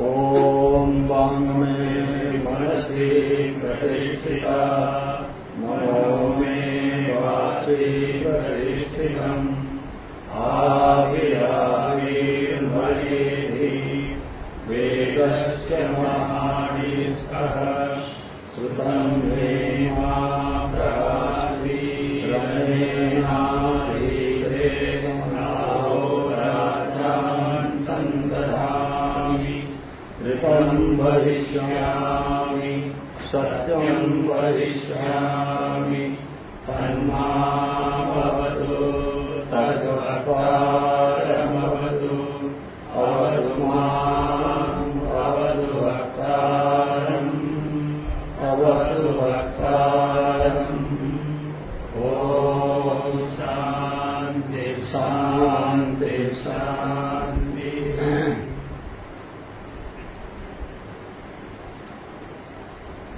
ॐ वाङ्मे मनसि प्रतिष्ठिता। मनो मे वाचि प्रतिष्ठितम्। आहिरावेः वेदस्य महाणि स्तः। श्रुतम् भेवा प्रकाशति रमेणा वदिष्यामि सत्यं वदिष्यामि तन्मावतु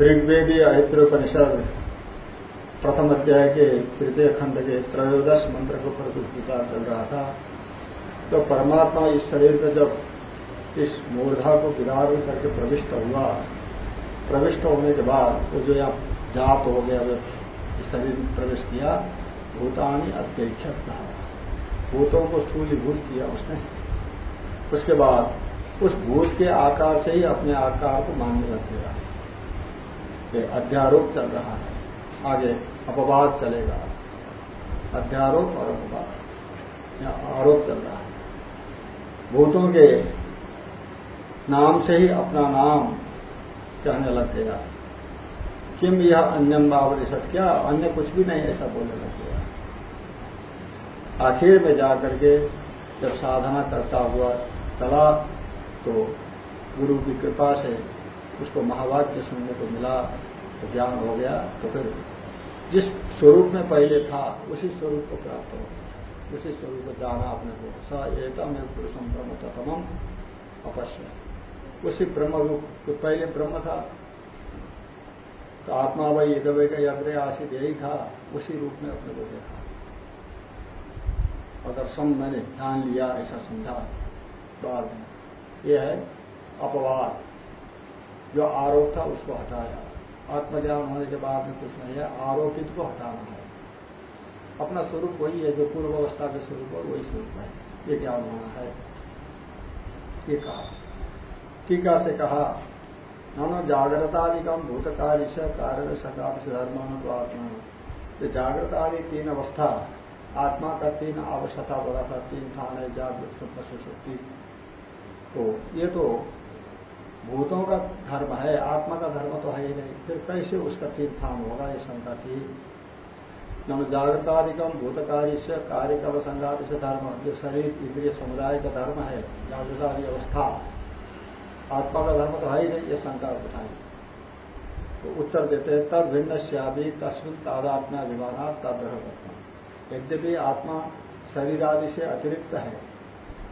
ऋग्वेदी ऐत्रोपनिषद, प्रथम अध्याय के तृतीय खंड के त्रयोदश मंत्र के ऊपर कुछ विचार चल रहा था तो परमात्मा इस शरीर में जब इस मूर्धा को विदार करके प्रविष्ट हुआ, प्रविष्ट होने के बाद वो जो यहाँ जात हो गया जब इस शरीर में प्रवेश किया, भूतानी अपेक्षक कहा भूतों को स्थूलीभूत किया उसने। उसके बाद उस भूत के आकार से ही अपने आकार को मानने लग गया ये अध्यारोप चल रहा है। आगे अपवाद चलेगा। अध्यारोप और अपवाद। या आरोप चल रहा है। भूतों के नाम से ही अपना नाम कहने लग गया। किम यह अन्यम बावरिशत क्या अन्य कुछ भी नहीं ऐसा बोलने लग गया? आखिर में जाकर के जब साधना करता हुआ चला तो गुरु की कृपा से उसको महावाक्य सुनने को मिला तो ज्ञान हो गया। तो फिर जिस स्वरूप में पहले था, उसी स्वरूप को प्राप्त हो उसी स्वरूप को जाना अपने को स एकम एक पुरुषम ब्रह्म तमम अपश्य। उसी ब्रह्म रूप पहले ब्रह्म था। तो आत्मा वही इधवे का अग्रे आशित यही था। उसी रूप में अपने को देखा। अगर सम मैंने ध्यान लिया, ऐसा समझा बाद में यह है अपवाद। जो आरोप था उसको हटाया। आत्मज्ञान होने के बाद में कुछ नहीं है, आरोपित को हटाना है। अपना स्वरूप वही है जो पूर्व अवस्था के स्वरूप है वही स्वरूप है। ये ज्ञान होना है। ये कहा। टीका से कहा नाना जागृतादिकम भूतकार्य से कारण सकाम से धर्मान तो आत्मा ये जागृत आदि तीन अवस्था, आत्मा का तीन आवश्यकता बोला था तीन थान जागृत स्वप्न शक्ति। तो ये तो भूतों का धर्म है, आत्मा का धर्म तो है ही नहीं। फिर कैसे उसका तीर्थान होगा? ये शंका थी। नम जागृतादिकम भूतकारी से कार्यक्रम संघात से धर्म। जो शरीर, इंद्रिय, समुदाय का धर्म है, जागृतादि अवस्था। आत्मा का धर्म तो है ही नहीं, ये शंका उठाई। तो उत्तर देते हैं, तद भिन्न श्यादी तस्मिन तादात्म्य अभिमाना तद यद्यपि आत्मा शरीर आदि से अतिरिक्त है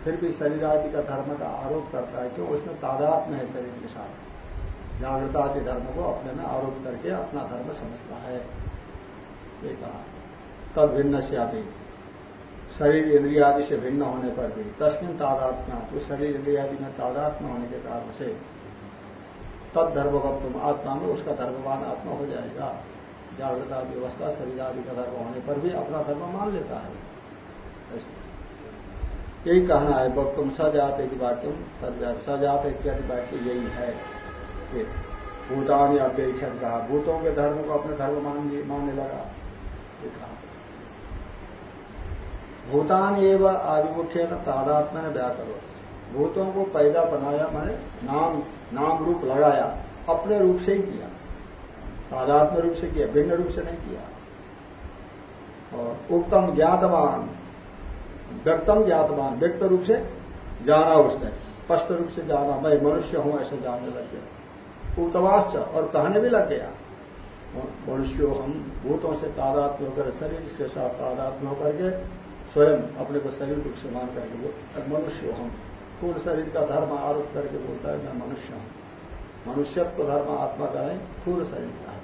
फिर भी शरीर आदि का धर्म का आरोप करता है क्यों उसमें तादात्म्य है शरीर के साथ। जागृता आदि धर्म को अपने में आरोप करके अपना धर्म समझता है। ये कहा। तद भिन्न से अभी। शरीर इंद्रिय आदि से भिन्न होने पर भी तस्मिन तादात्म्य, उस शरीर इंद्रिय आदि में तादात्म्य होने के कारण से तद धर्मवत्व आत्मा में उसका धर्मवान आत्मा हो जाएगा। जागृत आदि अवस्था शरीर आदि का धर्म होने पर भी अपना धर्म मान लेता है। ऐसे। यही कहना है वक्तुम सजात एक वाक्यम सजात इत्यादि वाक्य यही है। भूतान या अपेक्षण कहा। भूतों के धर्म को अपने धर्म मानने लगा। ये कहा। भूतान एवं आविमुख्य तादात्म्य ने व्या करो भूतों को पैदा बनाया, मैंने नाम नाम रूप लगाया, अपने रूप से ही किया। तादात्म्य रूप से किया, भिन्न रूप से नहीं किया। और उत्तम ज्ञातवान व्यक्तम ज्ञातमान व्यक्त रूप से जाना उसने। स्पष्ट रूप से जाना, मैं मनुष्य हूँ, ऐसे जानने लग गया। उतवास और कहने भी लग गया। मनुष्यों हम भूतों से तादात्म होकर, शरीर के साथ तादात्म होकर के स्वयं अपने को शरीर रूप से मान करके मनुष्य हम। पूर्ण शरीर का धर्म आरोप करके बोलता है, मैं मनुष्य हूँ। मनुष्यत्व धर्म आत्मा का है पूर्ण शरीर का है।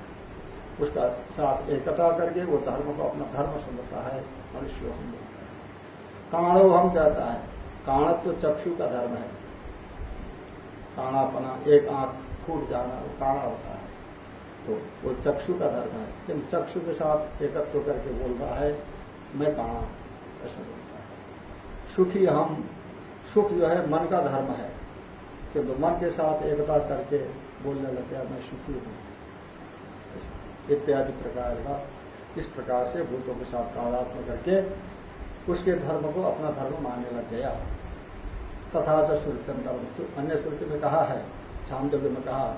उसका साथ एकता करके वो धर्म को अपना धर्म समझता है, मनुष्य हम। काणो हम कहता है। काणत्व चक्षु का धर्म है। काणापना, एक आँख फूट जाना, वो काणा होता है। तो वो चक्षु का धर्म है। लेकिन चक्षु के साथ एकत्व करके बोल रहा है, मैं काणा, ऐसा बोलता है। सुखी हम, सुख जो है, मन का धर्म है। किंतु मन के साथ एकता करके बोलने लगता मैं सुखी हूँ। इत्यादि प्रकार का इस प्रकार से भूतों के साथ तादात्म करके उसके धर्म को अपना धर्म मानने लग गया। तथा शुल्क अन्य शुल्क में कहा है छांदव्य में कहा,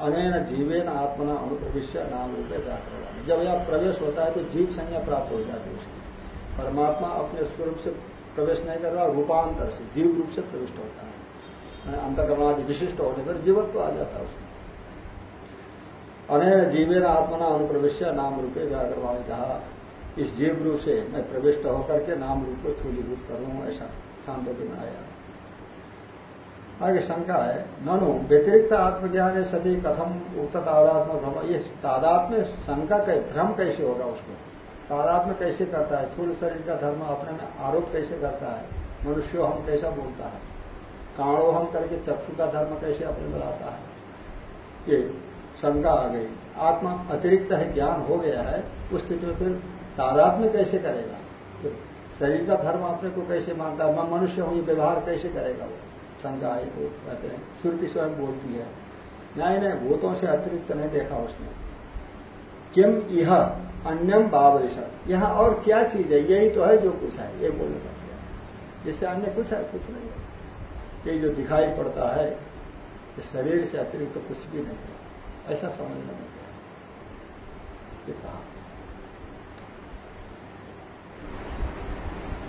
अनैन जीवेन आत्मना अनुप्रविश्य नाम रूपे व्याकरण जब यह प्रवेश होता है तो जीव संज्ञा प्राप्त हो जाती है उसकी। परमात्मा अपने स्वरूप से प्रवेश नहीं कर रहा, रूपांतर से, जीव रूप से प्रविष्ट होता है। अंतकरणादि विशिष्ट होने पर जीवत्व आ जाता है उसका। अनैन जीवेन आत्मना अनुप्रविश्य नाम रूपे व्याकरण कहा इस जीव रूप से मैं प्रविष्ट होकर के नाम रूप को स्थूलीभूत करूँ, ऐसा शांत में आया। आगे शंका है, ननु, व्यतिरिक्त आत्मज्ञान है सभी कथम उक्त तादात्म भ्रम ये तादात्म्य शंका का भ्रम कैसे होगा उसको? तादात्म्य कैसे करता है? थूल शरीर का धर्म अपने में आरोप कैसे करता है? मनुष्य हम कैसा बोलता है? काणो हम करके चक्षु का धर्म कैसे अपने लाता है? ये शंका आ गई। आत्मा अतिरिक्त है, ज्ञान हो गया है, उस स्थिति में फिर तादात्म्य कैसे करेगा? तो शरीर का धर्म अपने को कैसे मानता है? मैं मनुष्य हूँ व्यवहार कैसे करेगा वो? शंका आई तो कहते हैं, श्रुति स्वयं बोलती है। न्याय ने भूतों से अतिरिक्त नहीं देखा उसने। किम यह अन्यम बावरिशत यहाँ और क्या चीज़ है? यही तो है जो कुछ है, ये बोलने गया। जिससे अन्य कुछ है, कुछ नहीं है। ये जो दिखाई पड़ता है शरीर से अतिरिक्त तो कुछ भी नहीं है। ऐसा समझना कहा।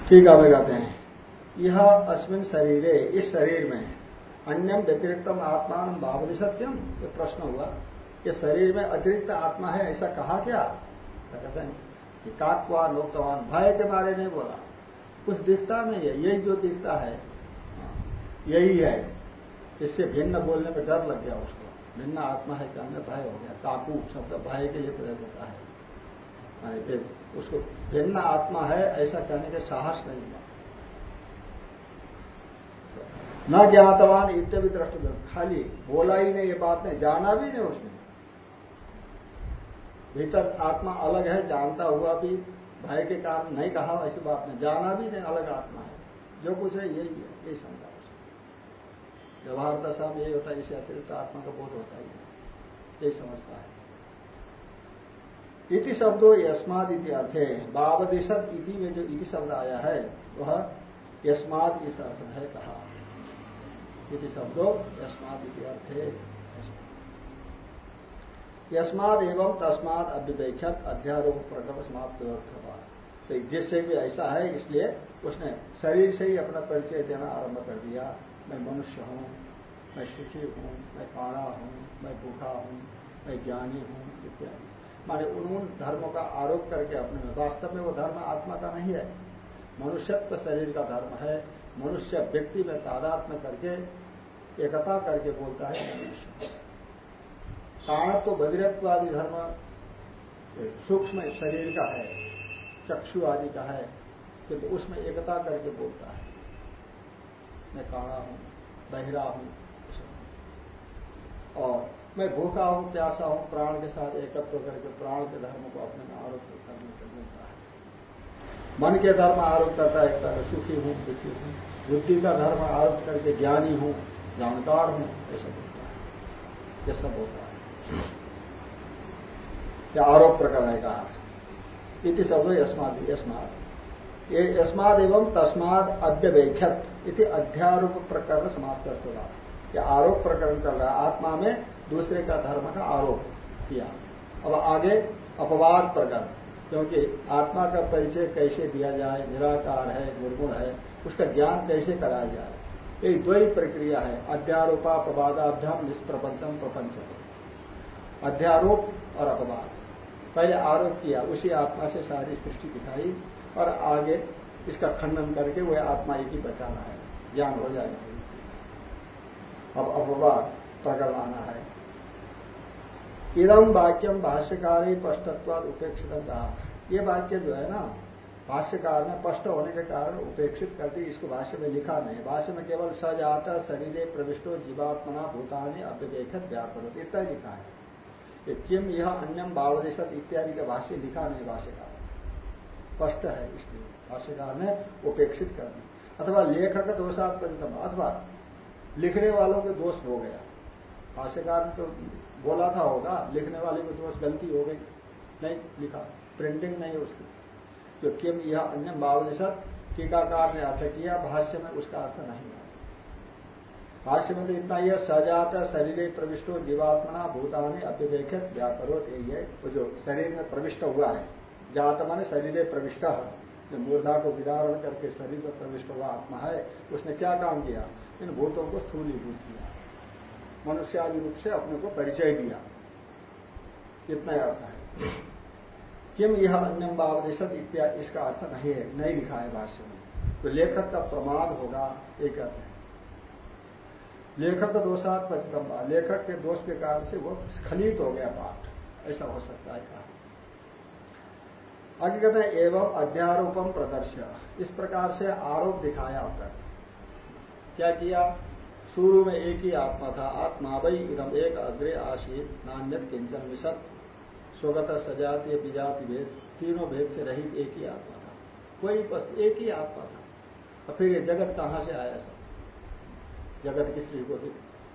ठीक है कहते हैं। यह अस्मिन शरीर, इस शरीर में अन्यम व्यतिरिक्तम आत्मान भावति सत्यम ये प्रश्न हुआ। ये शरीर में अतिरिक्त आत्मा है, ऐसा कहा क्या? कहते हैं। कि काकवा लोकवान भय के बारे नहीं बोला। कुछ दिखता नहीं है यही जो दिखता है, यही है। इससे भिन्न बोलने में डर लग गया उसको। भिन्न आत्मा है क्या भय हो गया। काकू शब्द भय के लिए प्रयोग होता है। उसको भिन्न आत्मा है, ऐसा कहने के साहस नहीं हुआ। न ज्ञातवान इत्यादि दृष्टि खाली बोला ही नहीं, ये बात नहीं, जाना भी नहीं उसने। भीतर आत्मा अलग है, जानता हुआ भी भय के कारण नहीं कहा, ऐसी बात नहीं। जाना भी नहीं, अलग आत्मा है। जो कुछ है, यही है, यही समझा व्यवहार दशा में यही होता है, इसे अतिरिक्त आत्मा का बोध होता ही यही समझता है। इति शब्दों यस्माद इति अर्थ। है बावदिशत इति में जो इति शब्द आया है, वह यस्माद इस अर्थ में है कहा। इति शब्दों यस्माद इति अर्थे। यस्माद एवं तस्माद अव्यपेक्षक अध्यारोप प्रकट समाप्त तो जिससे भी ऐसा है, इसलिए उसने शरीर से ही अपना परिचय देना आरंभ कर दिया। मैं मनुष्य हूँ, मैं सुखी हूँ, मैं काणा हूँ, मैं भूखा हूँ, मैं ज्ञानी हूँ, इत्यादि। माने उन उन धर्मों का आरोप करके अपने वास्तव में वो धर्म आत्मा का नहीं है। मनुष्यत्व शरीर का धर्म है। मनुष्य व्यक्ति में तादात्म करके, एकता करके बोलता है मनुष्य। काणत्व तो आदि धर्म सूक्ष्म शरीर का है, चक्षु आदि का है, किंतु तो उसमें एकता करके बोलता है। मैं काणा हूँ, बहिरा हूँ और मैं भूखा हूँ, प्यासा हूँ, प्राण के साथ एकत्व करके प्राण के धर्म को अपने में आरोप करने को मिलता है। मन के धर्म आरोप करता है एक सुखी हूँ, दुखी हूँ। बुद्धि का धर्म आरोप करके ज्ञानी हूँ, जानकार हूँ, ऐसा बोलता है। ये सब होता है। क्या आरोप प्रकरण है कहा। इति शब्द यस्माद यस्माद ये यस्माद एवं तस्माद अव्यवेक्षत इति अध्यारोप प्रकरण समाप्त कर होगा यह आरोप प्रकरण चल रहा है। आत्मा में दूसरे का धर्म का आरोप किया। अब आगे अपवाद प्रकरण, क्योंकि आत्मा का परिचय कैसे दिया जाए, निराकार है निर्गुण है, उसका ज्ञान कैसे कराया जाए? ये दो ही प्रक्रिया है। अध्यारोपा प्रवादाभ्याम निष्प्रपंचम प्रपंच अध्यारोप और अपवाद। पहले आरोप किया, उसी आत्मा से सारी सृष्टि दिखाई और आगे इसका खंडन करके वह आत्मा एक ही बचाना है, ज्ञान हो जाएगा। अब अपवाद प्रकरण आना है। इदम वाक्यम भाष्यकार ही स्पष्टत्वाद उपेक्षित कहा ये वाक्य जो है ना, भाष्यकार ने स्पष्ट होने के कारण उपेक्षित करके इसको भाष्य में लिखा नहीं। भाष्य में केवल सजाता शरीर प्रविष्टो जीवात्मना भूतानी अव्यवेक्षत व्यापक इतना लिखा है। किम यह अन्यम बावदेशत इत्यादि का भाष्य लिखा नहीं भाष्यकार। स्पष्ट है इसलिए भाष्यकार ने उपेक्षित कर दी अथवा लेखक दोषात अथवा लिखने वालों के दोष हो गया। भाष्यकार ने तो बोला था होगा, लिखने वाले को दोष गलती हो गई। नहीं लिखा प्रिंटिंग नहीं उसकी। तो किम यह अन्य बावनिषद टीकाकार ने अर्थ किया, भाष्य में उसका अर्थ नहीं है। भाष्य में तो इतना ही सजात शरीर प्रविष्टो जीवात्मना भूतानी अव्यवेक्षित व्याकरो यही जो शरीर में प्रविष्ट हुआ है जात माने शरीर प्रविष्ट। जो मूर्धा को विदारण करके शरीर में प्रविष्ट हुआ आत्मा है, उसने क्या काम किया? इन भूतों को स्थूलीभूत किया। मनुष्य आदि रूप से अपने को परिचय दिया। इतना अर्थ है। किम यह अन्यम बावदेशत इत्यादि इसका अर्थ नहीं है। नहीं लिखा है भाष्य में। तो लेखक का प्रमाद होगा, एक अर्थ है। लेखक का दोषात लेखक के दोष के कारण से वो स्खलित हो गया पाठ। ऐसा हो सकता है कहा। आगे कहते हैं एवं अध्यारोपम प्रदर्श्य। इस प्रकार से आरोप दिखाया अब तक क्या किया? शुरू में एक ही आत्मा था। आत्मा वही इदम एक अग्रे आशीत नान्यत किंचन विशत। स्वगत सजातीय विजाति भेद तीनों भेद से रहित एक ही आत्मा था। कोई एक ही आत्मा था। और फिर ये जगत कहाँ से आया सब? जगत की स्त्री को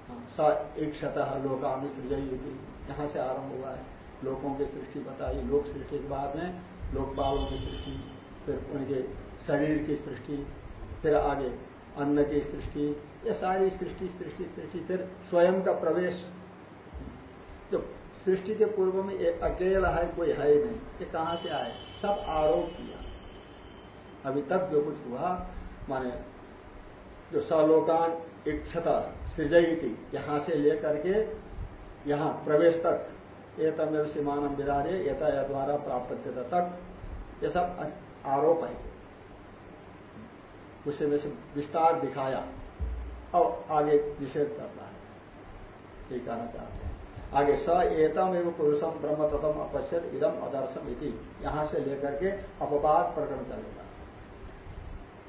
हाँ, एक शतः लोकामी सृजई थी। यहाँ से आरंभ हुआ है। लोगों की सृष्टि बताई। लोक सृष्टि के बाद में लोकपालों की सृष्टि फिर उनके शरीर की सृष्टि फिर आगे अन्न की सृष्टि ये सारी सृष्टि सृष्टि सृष्टि, फिर स्वयं का प्रवेश। जो सृष्टि के पूर्व में एक अकेला है, कोई है ही नहीं। ये कहाँ से आए? सब आरोप किया। अभी तक जो कुछ हुआ, माने जो सलोकान इच्छता सृजई थी यहाँ से लेकर के यहाँ प्रवेश तक एतमेव सीमान विदारे यथा द्वारा प्राप्त तक ये सब आरोप है। उसे में से विस्तार दिखाया। और आगे निषेध करना है। ये कहना चाहते हैं। आगे, स एतम एवं पुरुषम ब्रह्म तथम अपश्यत, इदम अदर्शम इति। यहाँ से लेकर के अपवाद प्रकरण चलेगा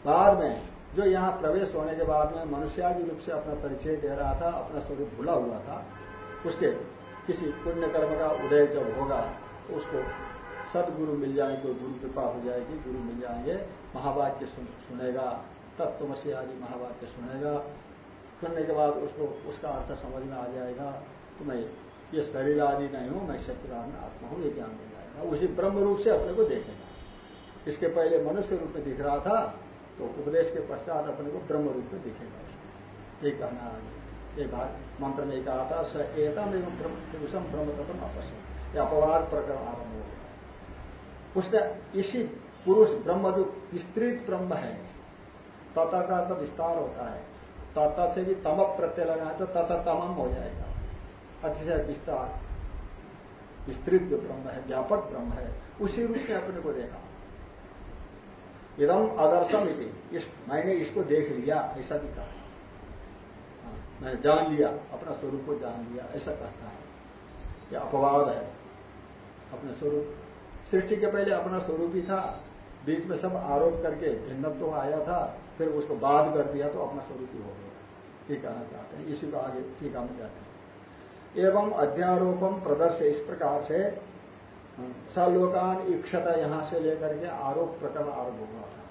बाद में, जो यहाँ प्रवेश होने के बाद में मनुष्यादि रूप से अपना परिचय दे रहा था, अपना स्वरूप भूला हुआ था, उसके किसी पुण्य कर्म का उदय जब होगा तो उसको सदगुरु मिल जाएँगे गुरु कृपा हो जाएगी, गुरु मिल जाएँगे, महावाक्य सुनेगा तत्वमसी आदि महावाक्य सुनेगा। सुनने के बाद उसको, उसका अर्थ समझ में आ जाएगा तो मैं ये शरीर आदि नहीं हूँ, मैं सचिदान आत्मा हूँ, ये ज्ञान मिल जाएगा। उसी ब्रह्म रूप से अपने को देखेगा। इसके पहले मनुष्य रूप में दिख रहा था तो उपदेश के पश्चात अपने को ब्रह्म रूप में दिखेगा ये कहना आगे। ये भाग मंत्र में कहा था स एतम एवं ब्रह्म तत्म अपश्य अपवाद प्रकरण आरंभ हो गया। उसने इसी पुरुष ब्रह्म जो विस्तृत ब्रह्म है तत का तो विस्तार होता है। तत से भी तम प्रत्यय लगाए तो तत तमम हो जाएगा। अतिशय विस्तार। विस्तृत जो ब्रह्म है, व्यापक ब्रह्म है, उसी रूप में अपने को देखा। इदम आदर्शम इस मैंने इसको देख लिया, ऐसा भी कहा। मैंने जान लिया, अपना स्वरूप को जान लिया, ऐसा कहता है। यह अपवाद है। अपने स्वरूप, सृष्टि के पहले अपना स्वरूप ही था। बीच में सब आरोप करके भिन्नत्व तो आया था, फिर उसको बाद कर दिया तो अपना स्वरूप ही हो गया। ठीक कहना चाहते हैं। इसी को आगे टीका में कहते हैं। एवं अध्यारोपम प्रदर्श इस प्रकार से सलोकान इक्षता यहाँ से लेकर के आरोप प्रकरण आरोप हुआ था।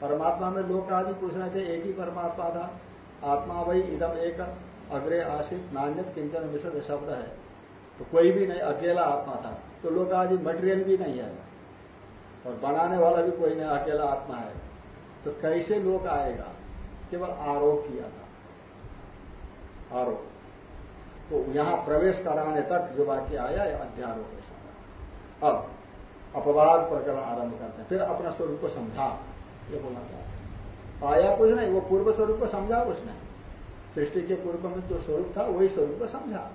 परमात्मा में लोक आदि कुछ न थे, एक ही परमात्मा था। आत्मा वही इदम एक अग्रे आशित नान्यत किंचन विशद शब्द है। तो कोई भी नहीं, अकेला आत्मा था। तो लोग आदि मटेरियल भी नहीं है। और बनाने वाला भी कोई नहीं, अकेला आत्मा है। तो कैसे लोग आएगा? केवल आरोप किया था। आरोप। तो यहाँ प्रवेश कराने तक जो वाक्य आया है, अध्यारोप है सारा। अब अपवाद प्रकरण आरंभ करते हैं। फिर अपना स्वरूप को समझा। ये बोलना चाहते पाया कुछ नहीं, वो पूर्व स्वरूप को समझा उसने। सृष्टि के पूर्व में जो स्वरूप था, वही स्वरूप को समझा।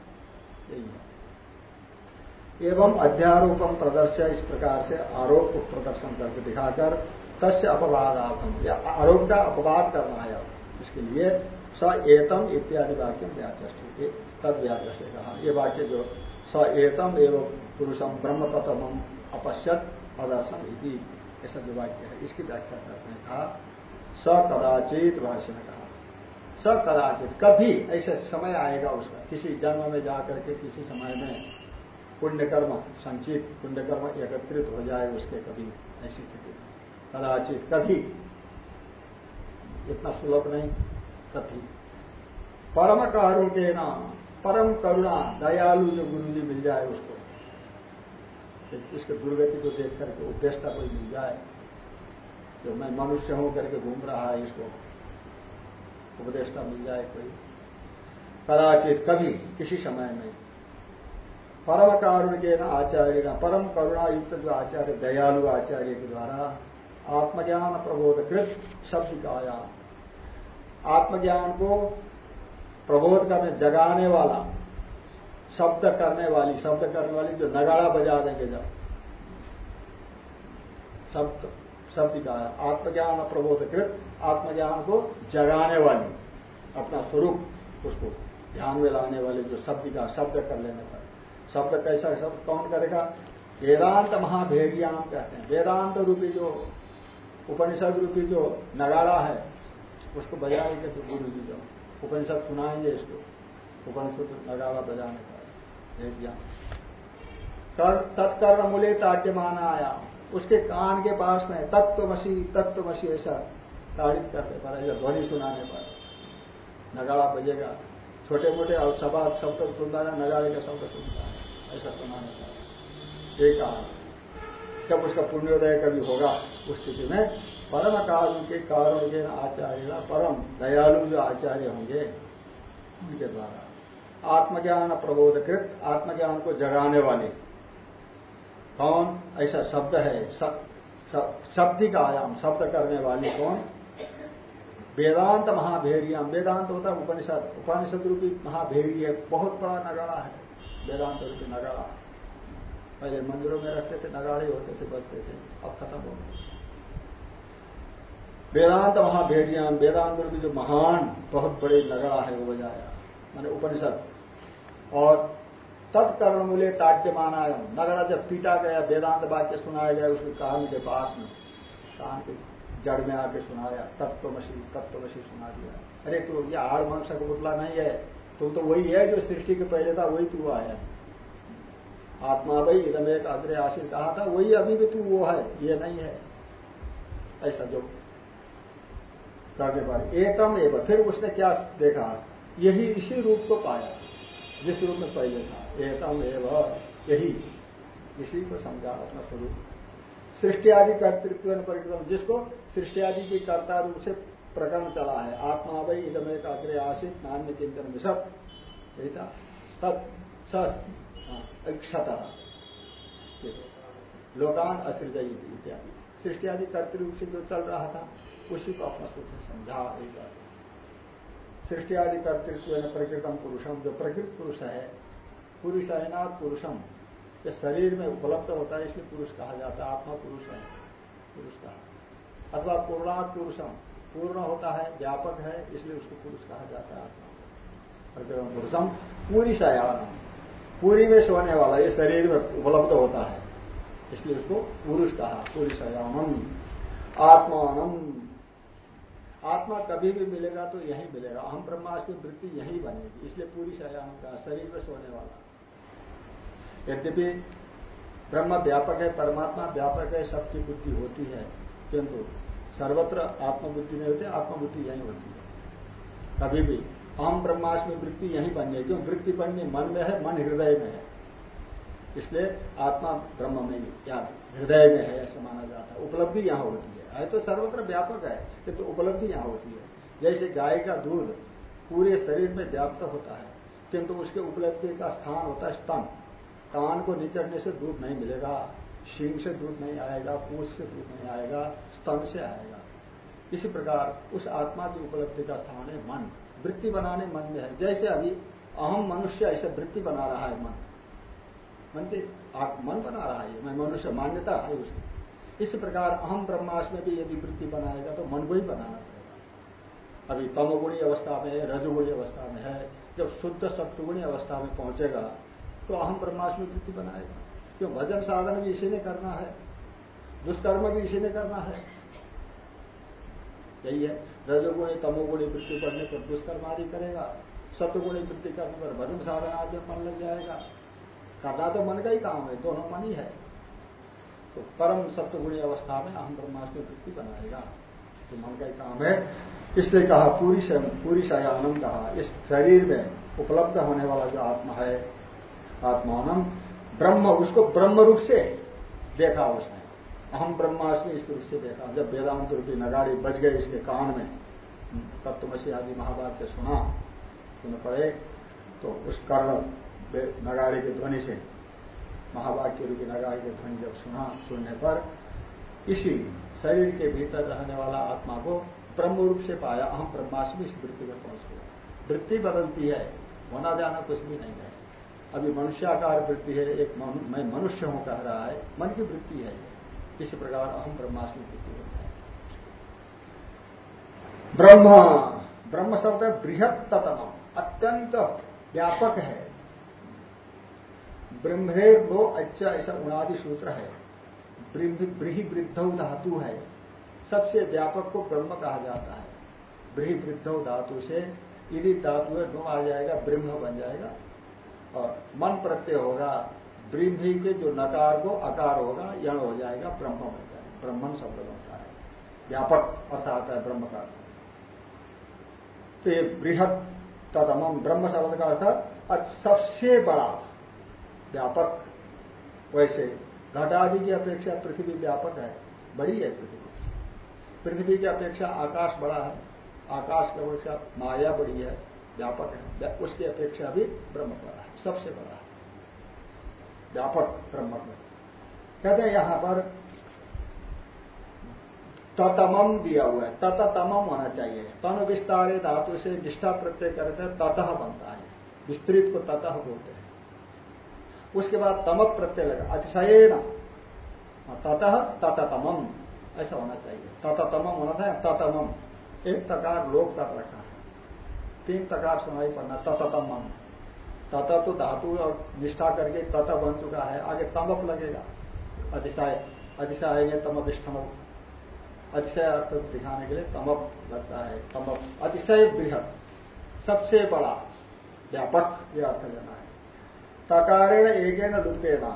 यही है। एवं अध्यारोपम प्रदर्शन इस प्रकार से आरोप को प्रदर्शन करके दिखाकर तस्य अपवादार्थम, या आरोप का अपवाद करना है। इसके लिए स एतम इत्यादि वाक्य व्याचष्टि तद व्याचष्टि कहा, ये वाक्य जो स एतम एवं पुरुषम ब्रह्म तत्म अपश्यत प्रदर्शन इति, ऐसा जो वाक्य है, इसकी व्याख्या करते हैं। कहा स कदाचित भाष्य में कहा स कदाचित कभी ऐसे समय आएगा उसका, किसी जन्म में जाकर के किसी समय में पुण्यकर्म, संचित पुण्यकर्म एकत्रित हो जाए उसके कभी, ऐसी स्थिति। कदाचित, कभी। इतना सुलभ नहीं, कभी। परम कारुण के नाम परम करुणा, दयालु जो गुरु जी मिल जाए उसको इसके दुर्गति को देख करके उद्देश्यता कोई मिल जाए जो मैं मनुष्य हूँ करके घूम रहा है, इसको उपदेष्टा मिल जाए कोई। कदाचित कभी किसी समय में परम कारुण के न आचार्य न परम करुणा युक्त जो आचार्य, दयालु आचार्य के द्वारा आत्मज्ञान प्रबोधकृत शब्द का आया आत्मज्ञान को प्रबोध करने, जगाने वाला, शब्द करने वाली, शब्द करने वाली जो नगाड़ा बजा देंगे जब, शब्द शब्द का आत्मज्ञान प्रबोधकृत आत्मज्ञान को जगाने वाली अपना स्वरूप उसको ध्यान में लाने वाले जो शब्द का शब्द कर लेने पर। शब्द कैसा शब्द कौन करेगा? वेदांत महाभेरियाम कहते हैं। वेदांत रूपी जो उपनिषद रूपी जो नगाड़ा है, उसको बजाएँगे तो गुरु जी जो उपनिषद सुनाएँगे इसको। उपनिषद नगाड़ा बजाने का। भेजिया तत्कर्ण मूल्य ताट्यमान आया उसके कान के पास में, तत्वमसी तत्वमसी ऐसा ताड़ित करने पर ऐसा ध्वनि सुनाने पर। नगाड़ा बजेगा। छोटे मोटे और सभा शब्द सुनता है, नगाड़े का शब्द सुनता है। ऐसा सुनाने पर। एक जब उसका पुण्योदय कभी होगा, उस स्थिति में परम काल के कारण के आचार्य, परम दयालु जो आचार्य होंगे, उनके द्वारा आत्मज्ञान प्रबोधकृत, आत्मज्ञान को जगाने वाले कौन? ऐसा शब्द है शब्दी का आयाम, शब्द करने वाली कौन? वेदांत महाभेरियाम वेदांत होता है उपनिषद उपनिषद रूपी महाभेरी है, बहुत बड़ा नगाड़ा है, वेदांत रूपी नगाड़ा। पहले मंदिरों में रखते थे, नगाड़े होते थे, बजते थे, अब खत्म हो गए। वेदांत महाभेड़िया वेदांत रूपी जो महान, बहुत बड़े लगड़ा है, वो बजाया। मैंने उपनिषद। और तत्कर्ण मूल्य ताट्य माना नगड़ा जब पीटा गया वेदांत वाक्य सुनाया गया उसके कान के पास में कान के जड़ में आके सुनाया, तत्वमसी तत्वमसी सुना दिया। अरे तू ये आड़ मनुष्य का पुतला नहीं है, तू तो वही है जो सृष्टि के पहले था, वही तू आया। आत्मा भाई इधम एक अग्रे आशीष कहा था, वही अभी भी तू वो है, ये नहीं है। ऐसा जो करने पर एकम एवं। फिर उसने क्या देखा? यही इसी रूप को पाया। जिस रूप में पहले था एकम एवं, यही। इसी को समझा अपना स्वरूप। सृष्टि आदि कर्तृत्व परिक्रम जिसको सृष्टि आदि की कर्ता रूप से प्रकरण चला है, आत्मा वही इदम एक अग्रे आशित नान्य चिंतन विशत यही था। तब सक्षता लोकान असृजयी इत्यादि। सृष्टि आदि कर्तृरूप से जो चल रहा था, उसी को अपना सुख से समझा, एक सृष्टि आदि कर्तृत्व प्रकृतम पुरुषम। जो प्रकृत पुरुष है, पुरुष अनाथ पुरुषम, ये शरीर में उपलब्ध होता है, इसलिए पुरुष कहा जाता है। आत्मा पुरुष है, पुरुष कहा। अथवा पूर्णात् पुरुषम, पूर्ण होता है, व्यापक है, इसलिए उसको पुरुष कहा जाता है आत्मा। प्रकृतम पुरुषम, पूरी शयान पूरी में सोने वाला, ये शरीर में उपलब्ध होता है, इसलिए उसको पुरुष कहा, पूरी शयानम आत्मानम। आत्मा कभी भी मिलेगा तो यही मिलेगा। अहम ब्रह्मास्म वृत्ति यही बनेगी। इसलिए पूरी शयान का शरीर में सोने वाला। यद्यपि ब्रह्म व्यापक है, परमात्मा व्यापक है, सबकी बुद्धि होती है, किंतु सर्वत्र आत्मबुद्धि नहीं होती, आत्मबुद्धि यही होती है। कभी भी अहम ब्रह्मास्म वृत्ति यही बन क्यों वृत्ति बननी मन में है, मन हृदय में है। इसलिए आत्मा ब्रह्म में या हृदय में है ऐसा माना जाता है। उपलब्धि यहाँ होती है। है तो सर्वत्र व्यापक है, किंतु तो उपलब्धि यहाँ होती है। जैसे गाय का दूध पूरे शरीर में व्याप्त होता है, किंतु उसके उपलब्धि का स्थान होता है स्तन। कान को निचड़ने से दूध नहीं मिलेगा, शींग से दूध नहीं आएगा, पूछ से दूध नहीं आएगा, स्तन से आएगा। इसी प्रकार उस आत्मा की उपलब्धि का स्थान है मन। वृत्ति बनाने मन में है। जैसे अभी अहम मनुष्य ऐसे वृत्ति बना रहा है मन। मन के मन बना रहा है मैं मनुष्य मान्यता है उसकी। इस प्रकार अहम ब्रह्मास्म में भी यदि वृत्ति बनाएगा तो मन को ही बनाना पड़ेगा। अभी तमोगुणी अवस्था में है, रजोगुणी अवस्था में है, जब शुद्ध सप्तगुणी अवस्था में पहुंचेगा तो अहम ब्रह्मास्म वृत्ति बनाएगा। क्यों? भजन साधन भी इसी ने करना है, दुष्कर्म भी इसी ने करना है। यही है, रजोगुणी, तमोगुणी वृत्ति बढ़ने पर दुष्कर्म आदि करेगा, सत्वगुणी वृत्ति करने पर भजन साधन आदि मन लग जाएगा। करना तो मन का ही काम है, दोनों मन ही है। तो परम सत्वगुणी अवस्था में अहम ब्रह्मास्मि वृत्ति बनाएगा। तो मन का ही काम है। इसलिए कहा, पूरी से पूरी शयानम कहा, इस शरीर में उपलब्ध होने वाला जो आत्मा है आत्मान ब्रह्म, उसको ब्रह्म रूप से देखा उसने। अहम ब्रह्मास्मि इस रूप से देखा। जब वेदांत रूपी नगाड़ी बज गए इसके कान में तत्वमसी आदि महाभारत सुना, सुन पड़े। तो उस कर्ण नगाड़ी की ध्वनि से, महावाक्य रूपी नगाड़ी की ध्वनि जब सुना, सुनने पर इसी शरीर के भीतर रहने वाला आत्मा को ब्रह्म रूप से पाया अहम ब्रह्मास्मि इस वृत्ति में पहुँच गया। वृत्ति बदलती है, होना जाना कुछ भी नहीं है। अभी मनुष्याकार वृत्ति है, एक मैं मनुष्य हूँ कह रहा है, मन की वृत्ति है इसी प्रकार अहम ब्रह्मास्मि वृत्ति होता है। ब्रह्म ब्रह्म शब्द बृहत्तम अत्यंत व्यापक है। ब्रह्मेर लो अच्छा ऐसा उनादि सूत्र है। ब्रीही वृद्ध धातु है। सबसे व्यापक को ब्रह्म कहा जाता है। ब्रीही वृद्ध धातु से यदि धातु है आ जाएगा, ब्रह्म बन जाएगा। और मन प्रत्यय होगा ब्रह्मी के जो नकार को अकार होगा, यण हो जाएगा, ब्रह्म बन जाएगा। ब्रह्मन शब्द बनता है। व्यापक अर्थ आता है ब्रह्म का अर्थ। तो ये बृहद तदम ब्रह्म शब्द का अर्थ सबसे बड़ा व्यापक। वैसे घट आदि की अपेक्षा पृथ्वी व्यापक है, बड़ी है पृथ्वी। पृथ्वी की अपेक्षा आकाश बड़ा है, आकाश की अपेक्षा माया बड़ी है, व्यापक है। उसकी अपेक्षा भी ब्रह्म बड़ा है, सबसे बड़ा है। व्यापक ब्रह्म कहते हैं यहाँ पर ततमम दिया हुआ है। तततमम होना चाहिए। तन विस्तारे धातु से निष्ठा प्रत्यय करते ततः बनता है। विस्तृत को ततः बोलते हैं। उसके बाद तमक प्रत्यय लगा अतिशय न ततः तततमम, ऐसा होना चाहिए। तततमम होना था, ततमम। एक तकार लोक तक रखा है। तीन तकार सुनाई पड़ना, तततमम। तत तो धातु और निष्ठा करके तत बन चुका है, आगे तमप लगेगा। अतिशय आएँगे तमपिष्ठम अतिशय अर्थ दिखाने के लिए तमप लगता है तमप अतिशय बृहद सबसे बड़ा, व्यापक यह अर्थ लेना है। तकारेण एक लुप्तेना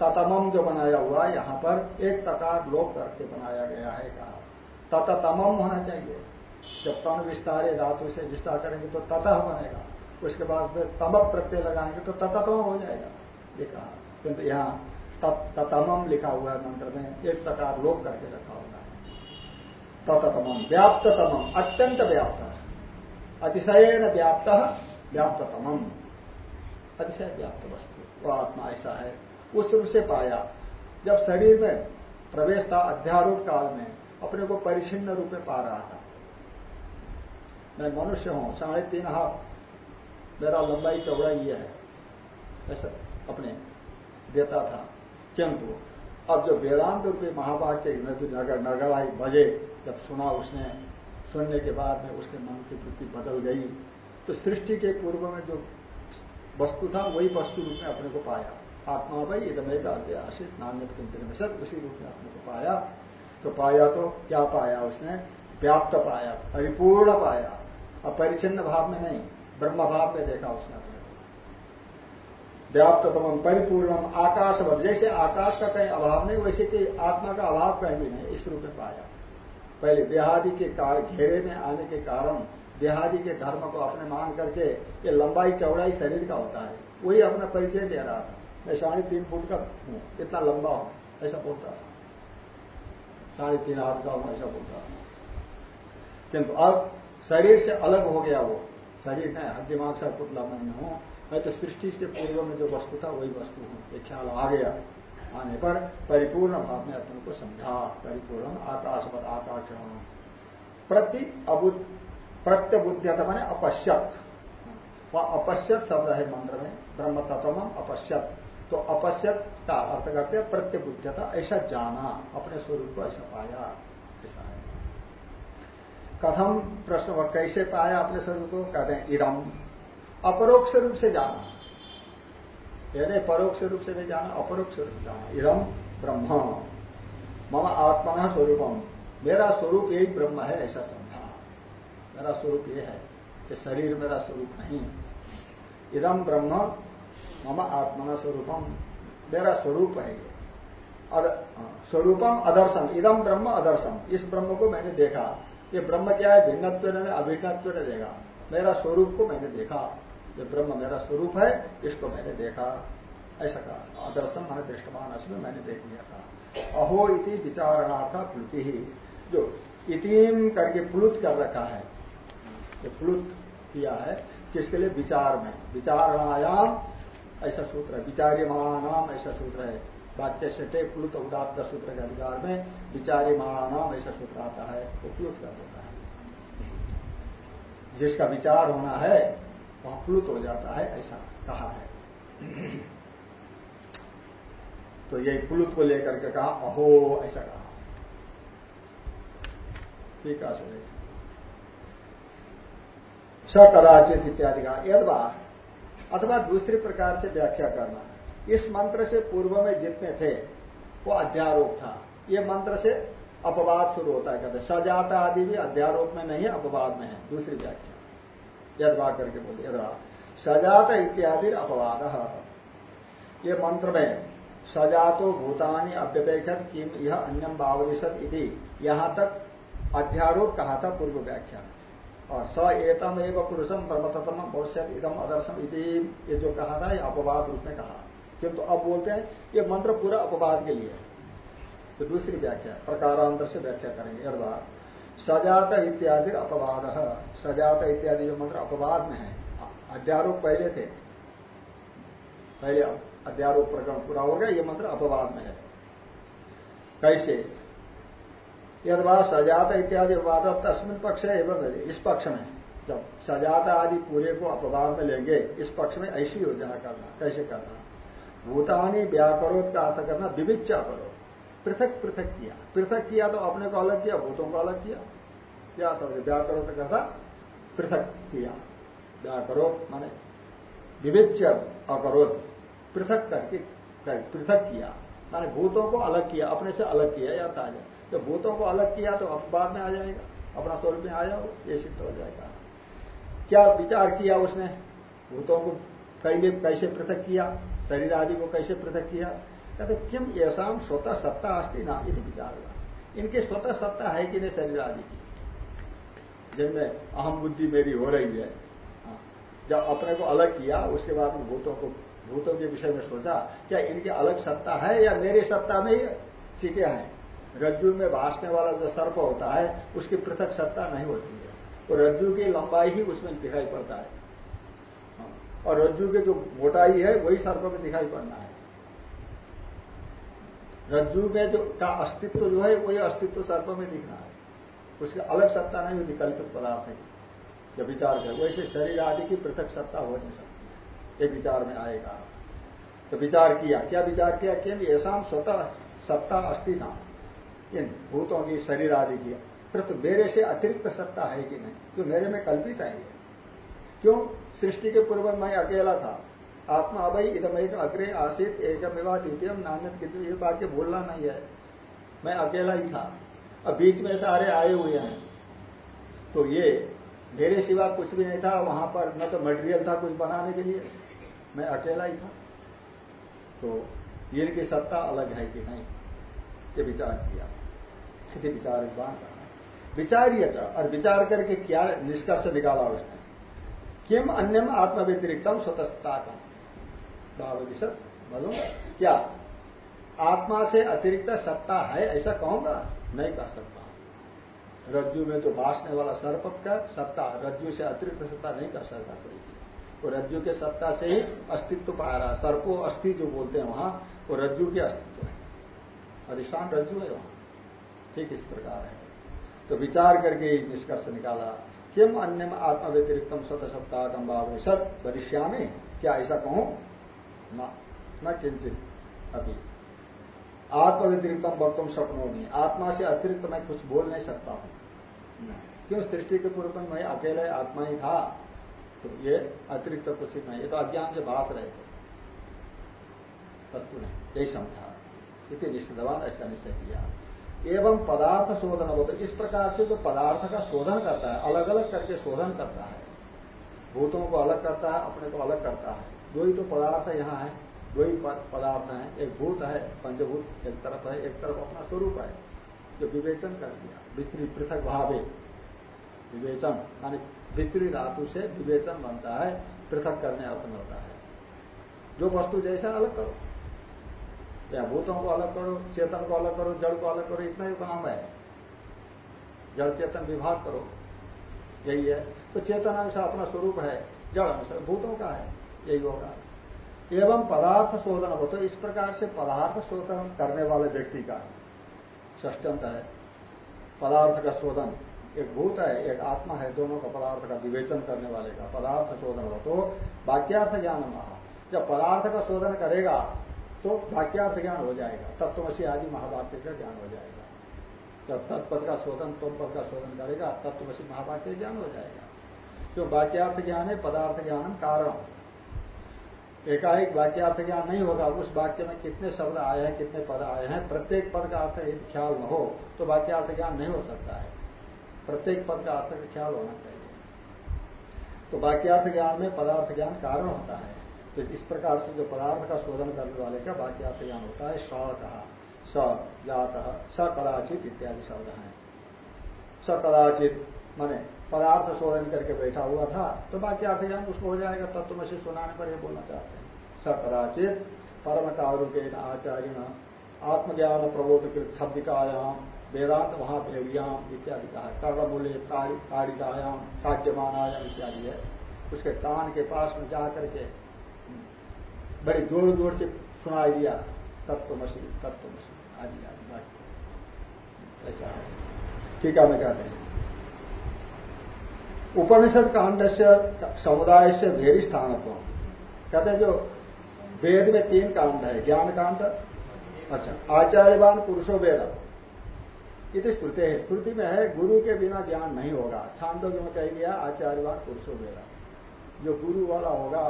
ततमम जो बनाया हुआ यहाँ पर एक तकार लोप करके बनाया गया है कहा तततमम होना चाहिए। जब तन विस्तार धातु से विस्तार करेंगे तो ततः बनेगा। उसके बाद फिर तमक प्रत्यय लगाएँगे तो तततम हो जाएगा। ये कहा। किंतु यहाँ ततमम लिखा हुआ है मंत्र में, एक तकार लोप करके रखा हुआ है। तततमम व्याप्ततमम अत्यंत व्याप्त अतिशयन व्याप्त व्याप्ततमम अतिशय व्याप्त वस्तु। वह आत्मा ऐसा है। उस रूप से पाया। जब शरीर में प्रवेश था, अध्यारोप काल में, अपने को परिचिन्न रूप में पा रहा था। मैं मनुष्य हूँ, साढ़े तीन हाथ। मेरा लंबाई चौड़ाई यह है। ऐसा अपने देता था, किंतु अब जो वेदांत रूपी महावाक्य नगर नगराई बजे, जब सुना उसने, सुनने के बाद में उसके मन की वृत्ति बदल गई। तो सृष्टि के पूर्व में जो वस्तु था, वही वस्तु रूप में अपने को पाया। आत्मा भाई इधमेगा आशित नान्य किंचन में सब उसी रूप में अपने को पाया। तो पाया तो क्या पाया उसने? व्याप्त पाया, परिपूर्ण पाया अब परिचिन्न भाव में नहीं, ब्रह्म भाव में देखा उसने अपने को। व्याप्त तम परिपूर्णम आकाश जैसे आकाश का कहीं अभाव नहीं, वैसे कि आत्मा का अभाव कहीं भी नहीं, इस रूप में पाया। पहले देहादि के घेरे में आने के कारण देहादि के धर्म को अपने मान करके ये लंबाई चौड़ाई शरीर का होता है। वही अपना परिचय दे रहा था। मैं साढ़े तीन फुट का हूँ, इतना लंबा हूँ, ऐसा बोलता था। साढ़े तीन हाथ का हूँ, ऐसा बोलता था। किंतु अब शरीर से अलग हो गया वो। शरीर में हर दिमाग से पुतला मैं हूँ। मैं तो सृष्टि के पूर्व में जो वस्तु था, वही वस्तु हूँ। ये ख्याल आ गया। आने पर परिपूर्ण भाव में अपने को समझा। परिपूर्ण आकाशवत आकाश प्रति अबुद्ध प्रत्यबुद्ध्यत मैंने अपश्यत। वह अपश्यत शब्द है मंत्र में ब्रह्म तत्व अपश्यत। तो अपश्यत का अर्थ करते हैं प्रत्यबुद्धता ऐसा जाना, अपने स्वरूप को ऐसा पाया, ऐसा है। कथम प्रश्न कैसे पाया अपने स्वरूप को? कहते हैं इदम, अपरोक्ष रूप से जाना। यानी परोक्ष रूप से नहीं जाना, अपरोक्ष रूप जाना। इदम, ब्रह्म। मम आत्मा स्वरूपम। मेरा स्वरूप यही ब्रह्म है, ऐसा समझा। मेरा स्वरूप ये है कि शरीर मेरा स्वरूप नहीं इदम ब्रह्म मम आत्मा स्वरूपम मेरा स्वरूप है ये। हाँ, स्वरूपम अदर्शन इदम ब्रह्म अदर्शन इस ब्रह्म को मैंने देखा। ये ब्रह्म क्या है? भिन्नत्व ने अभिन्नत्व ने देखा। मेरा स्वरूप को मैंने देखा। ये ब्रह्म मेरा स्वरूप है इसको मैंने देखा। ऐसा कहा। अदर्शन मैंने दृष्टमान असमें मैंने देख लिया था। अहो इति विचारणार्थ प्लुति। ही जो इतिम करके प्लुत कर रखा है ये प्लुत किया है, किसके लिए? विचार में। विचारणायाम ऐसा सूत्र है। विचार्यमाणाम ऐसा सूत्र है। वाक्य से टे प्लुत उदात्त सूत्र के अधिकार में विचार्यमाणाम ऐसा सूत्र आता है, वो प्लुत कर देता है। जिसका विचार होना है, वह प्लुत हो जाता है, ऐसा कहा है। तो ये प्लुत को लेकर के कहा, अहो, ऐसा कहा। ठीक है स कदाचित इत्यादि का। यदवा, अथवा दूसरी प्रकार से व्याख्या करना। इस मंत्र से पूर्व में जितने थे, वो अध्यारोप था। ये मंत्र से अपवाद शुरू होता है, कहते सजाता आदि भी अध्यारोप में नहीं, अपवाद में है। दूसरी व्याख्या। यदवा करके बोले, यदवा, सजात इत्यादि अपवाद। ये मंत्र में, सजातो भूतानी अव्यपेक्षत किम यह अन्यम बावदिशत यहाँ तक अध्यारोप कहा था पूर्व व्याख्या और स एतम एवं पुरुषम परमतम भविष्य इदम अदर्शम इति ये जो कहा था, ये अपवाद रूप में कहा। किंतु तो अब बोलते हैं, ये मंत्र पूरा अपवाद के लिए तो दूसरी व्याख्या, प्रकारांतर से व्याख्या करेंगे अथवा सजात इत्यादि अपवाद। सजात इत्यादि जो मंत्र अपवाद में है, अध्यारोप पहले थे। पहले अध्यारोप प्रकरण पूरा हो गया, ये मंत्र अपवाद में है। कैसे? यदवा सजात इत्यादि अपवाद तस्मिन पक्ष है, एवं इस पक्ष में जब सजात आदि पूरे को अपवाद में लेंगे, इस पक्ष में ऐसी योजना करना, कैसे करना? भूतानी व्याकरोत का अर्थ करना विविचा करो। पृथक पृथक किया। पृथक किया तो अपने को अलग किया, भूतों को अलग किया। क्या समझे व्याकरोत का था पृथक किया। व्याकरोत माने विविच अकरोत पृथक करके पृथक किया। माने भूतों को अलग किया, अपने से अलग किया या था तो भूतों को अलग किया तो बाद में आ जाएगा अपना स्वरूप में आ जाओ ये सिद्ध हो जाएगा। क्या विचार किया उसने? भूतों को पहले कैसे पृथक किया? शरीर आदि को कैसे पृथक किया? कहते किम ऐसा स्वतः सत्ता अस्ति ना यदि विचार हुआ। इनकी स्वतः सत्ता है कि नहीं शरीर आदि की? जिनमें अहम बुद्धि मेरी हो रही है। हाँ, जब अपने को अलग किया उसके बाद में भूतों को भूतों के विषय में सोचा क्या इनकी अलग सत्ता है या मेरी सत्ता में ही ठीक है? रज्जु में भाषने वाला जो सर्प होता है, उसकी पृथक सत्ता नहीं होती है। तो रज्जु की लंबाई ही उसमें दिखाई पड़ता है। और रज्जु की जो मोटाई है, वही सर्प में दिखाई पड़ना है। रज्जु में जो का अस्तित्व जो है, वही अस्तित्व सर्प में दिखना है। उसकी अलग सत्ता नहीं होती, कल्पित पदार्थ है। जब विचार कर, वैसे शरीर आदि की पृथक सत्ता हो नहीं सकती ये विचार में आएगा। तो विचार किया। क्या विचार किया? कि ऐसा स्वतः सत्ता अस्थि ना इन भूतों की शरीर आदि की पृथ्वी मेरे से अतिरिक्त सत्ता है कि नहीं? जो मेरे में कल्पित है क्यों? सृष्टि के पूर्व मैं अकेला था। आत्मा अभय इधम एक अग्रे आसित एक विवाह द्वितीय नान्य ये वाक्य बोलना नहीं है। मैं अकेला ही था। अब बीच में सारे आए हुए हैं। तो ये मेरे सिवा कुछ भी नहीं था, वहाँ पर न तो मटेरियल था कुछ बनाने के लिए। मैं अकेला ही था। तो इनकी सत्ता अलग है कि नहीं? ये विचार किया। विचार विद्वान कहा विचार और विचार करके क्या निष्कर्ष निकाला उसने? किम अन्यम आत्म व्यतिरिक्तम स्वतस्ता का भाविशत बोलो। क्या? आत्मा से अतिरिक्त सत्ता है, ऐसा कहूँगा? नहीं कह सकता। रज्जु में तो भाषने वाला सर्पत का सत्ता, रज्जु से अतिरिक्त सत्ता नहीं कर सकता कोई वो रज्जु के सत्ता से ही अस्तित्व पा रहा सर्पो अस्थि जो बोलते हैं वहाँ, वो रज्जु के अस्तित्व है। अधिष्ठान रज्जु है वहाँ। ठीक इस प्रकार है। तो विचार करके निष्कर्ष निकाला, किम अन्य आत्मा व्यतिरिक्तम सत सत्ता भाव सत वरिष्यामी क्या ऐसा कहूँ? न किंचित, अभी। आत्मा व्यतिरिक्तम वक्तुम सपनों नहीं आत्मा से अतिरिक्त मैं कुछ बोल नहीं सकता हूँ। क्यों? सृष्टि के पूर्व में मैं अकेले आत्मा ही था तो ये अतिरिक्त कुछ नहीं, ये तो अज्ञान से भाष रहे थे। वस्तु ने यही समझा। इति निश्चितवान ऐसा निश्चय किया। एवं पदार्थ शोधन हो। तो इस प्रकार से जो पदार्थ का शोधन करता है अलग अलग करके शोधन करता है। भूतों को अलग करता है, अपने को अलग करता है। दो ही तो पदार्थ यहाँ है दो ही पदार्थ है, एक भूत है, पंचभूत, एक तरफ़ है, एक तरफ़ अपना स्वरूप है, जो विवेचन कर दिया। विस्तृत पृथक भावे। विवेचन मानी विस्तृत धातु से विवेचन बनता है, पृथक करने अर्थ में होता है। जो वस्तु जैसा अलग करो। या भूतों को अलग करो, चेतन को अलग करो, जड़ को अलग करो, इतना ही काम है। जड़ चेतन विभाग करो। यही है। तो चेतन अंश अपना स्वरूप है, जड़ अंश भूतों का है, यही होगा। एवं पदार्थ शोधन हो। तो इस प्रकार से पदार्थ शोधन करने वाले व्यक्ति का ष्टंत है। पदार्थ का शोधन, एक भूत है, एक आत्मा है, दोनों का पदार्थ का विवेचन करने वाले का पदार्थ शोधन हो। तो वाक्यार्थ ज्ञान महा। जब पदार्थ का शोधन करेगा तो वाक्यार्थ ज्ञान हो जाएगा। तत्वशी आदि महावाक्य का ज्ञान हो जाएगा। जब तत्पद का शोधन तुम पद का शोधन करेगा तत्वशी महावाक्य ज्ञान हो जाएगा। जो वाक्यार्थ ज्ञान है, पदार्थ ज्ञान कारण। एकाएक वाक्यार्थ ज्ञान नहीं होगा, उस वाक्य में कितने शब्द आए हैं, कितने पद आए हैं, प्रत्येक पद का अर्थ यदि ख्याल न हो तो वाक्यार्थ ज्ञान नहीं हो सकता है। प्रत्येक पद का अर्थ ख्याल होना चाहिए। तो वाक्यार्थ ज्ञान में पदार्थ ज्ञान कारण होता है। तो इस प्रकार से जो पदार्थ का शोधन करने वाले का वाक्यार्थ ज्ञान होता है स कहा स, जात स कदाचित इत्यादि शब्द हैं। स कदाचित माने पदार्थ शोधन करके बैठा हुआ था तो वाक्यार्थ ज्ञान उसको हो जाएगा, तत्व से सुनाने पर यह बोलना चाहते हैं। स कदाचित परम कारुके आचार्य आत्मज्ञान प्रबोधकृत शब्दिकायाम, वेदांत महाभेव्याम इत्यादि कहा कर्णमूल्य काड़िकायाम काट्यमानायाम इत्यादि है। उसके कान के पास में जाकर के बड़ी ज़ोर ज़ोर से सुनाई दिया। तत्वमसी तत्वमसी आदि आदि वाक्य ऐसा है। ठीक है, मैं कहते हैं। उपनिषद कांड से, समुदाय से भेरी स्थान कहते हैं जो वेद में तीन कांड है। ज्ञान कांड अच्छा आचार्यवान पुरुषो वेद। इति श्रुति है। श्रुति में है, गुरु के बिना ज्ञान नहीं होगा। छांदो में कह दिया, आचार्यवान पुरुषो वेद। जो गुरु वाला होगा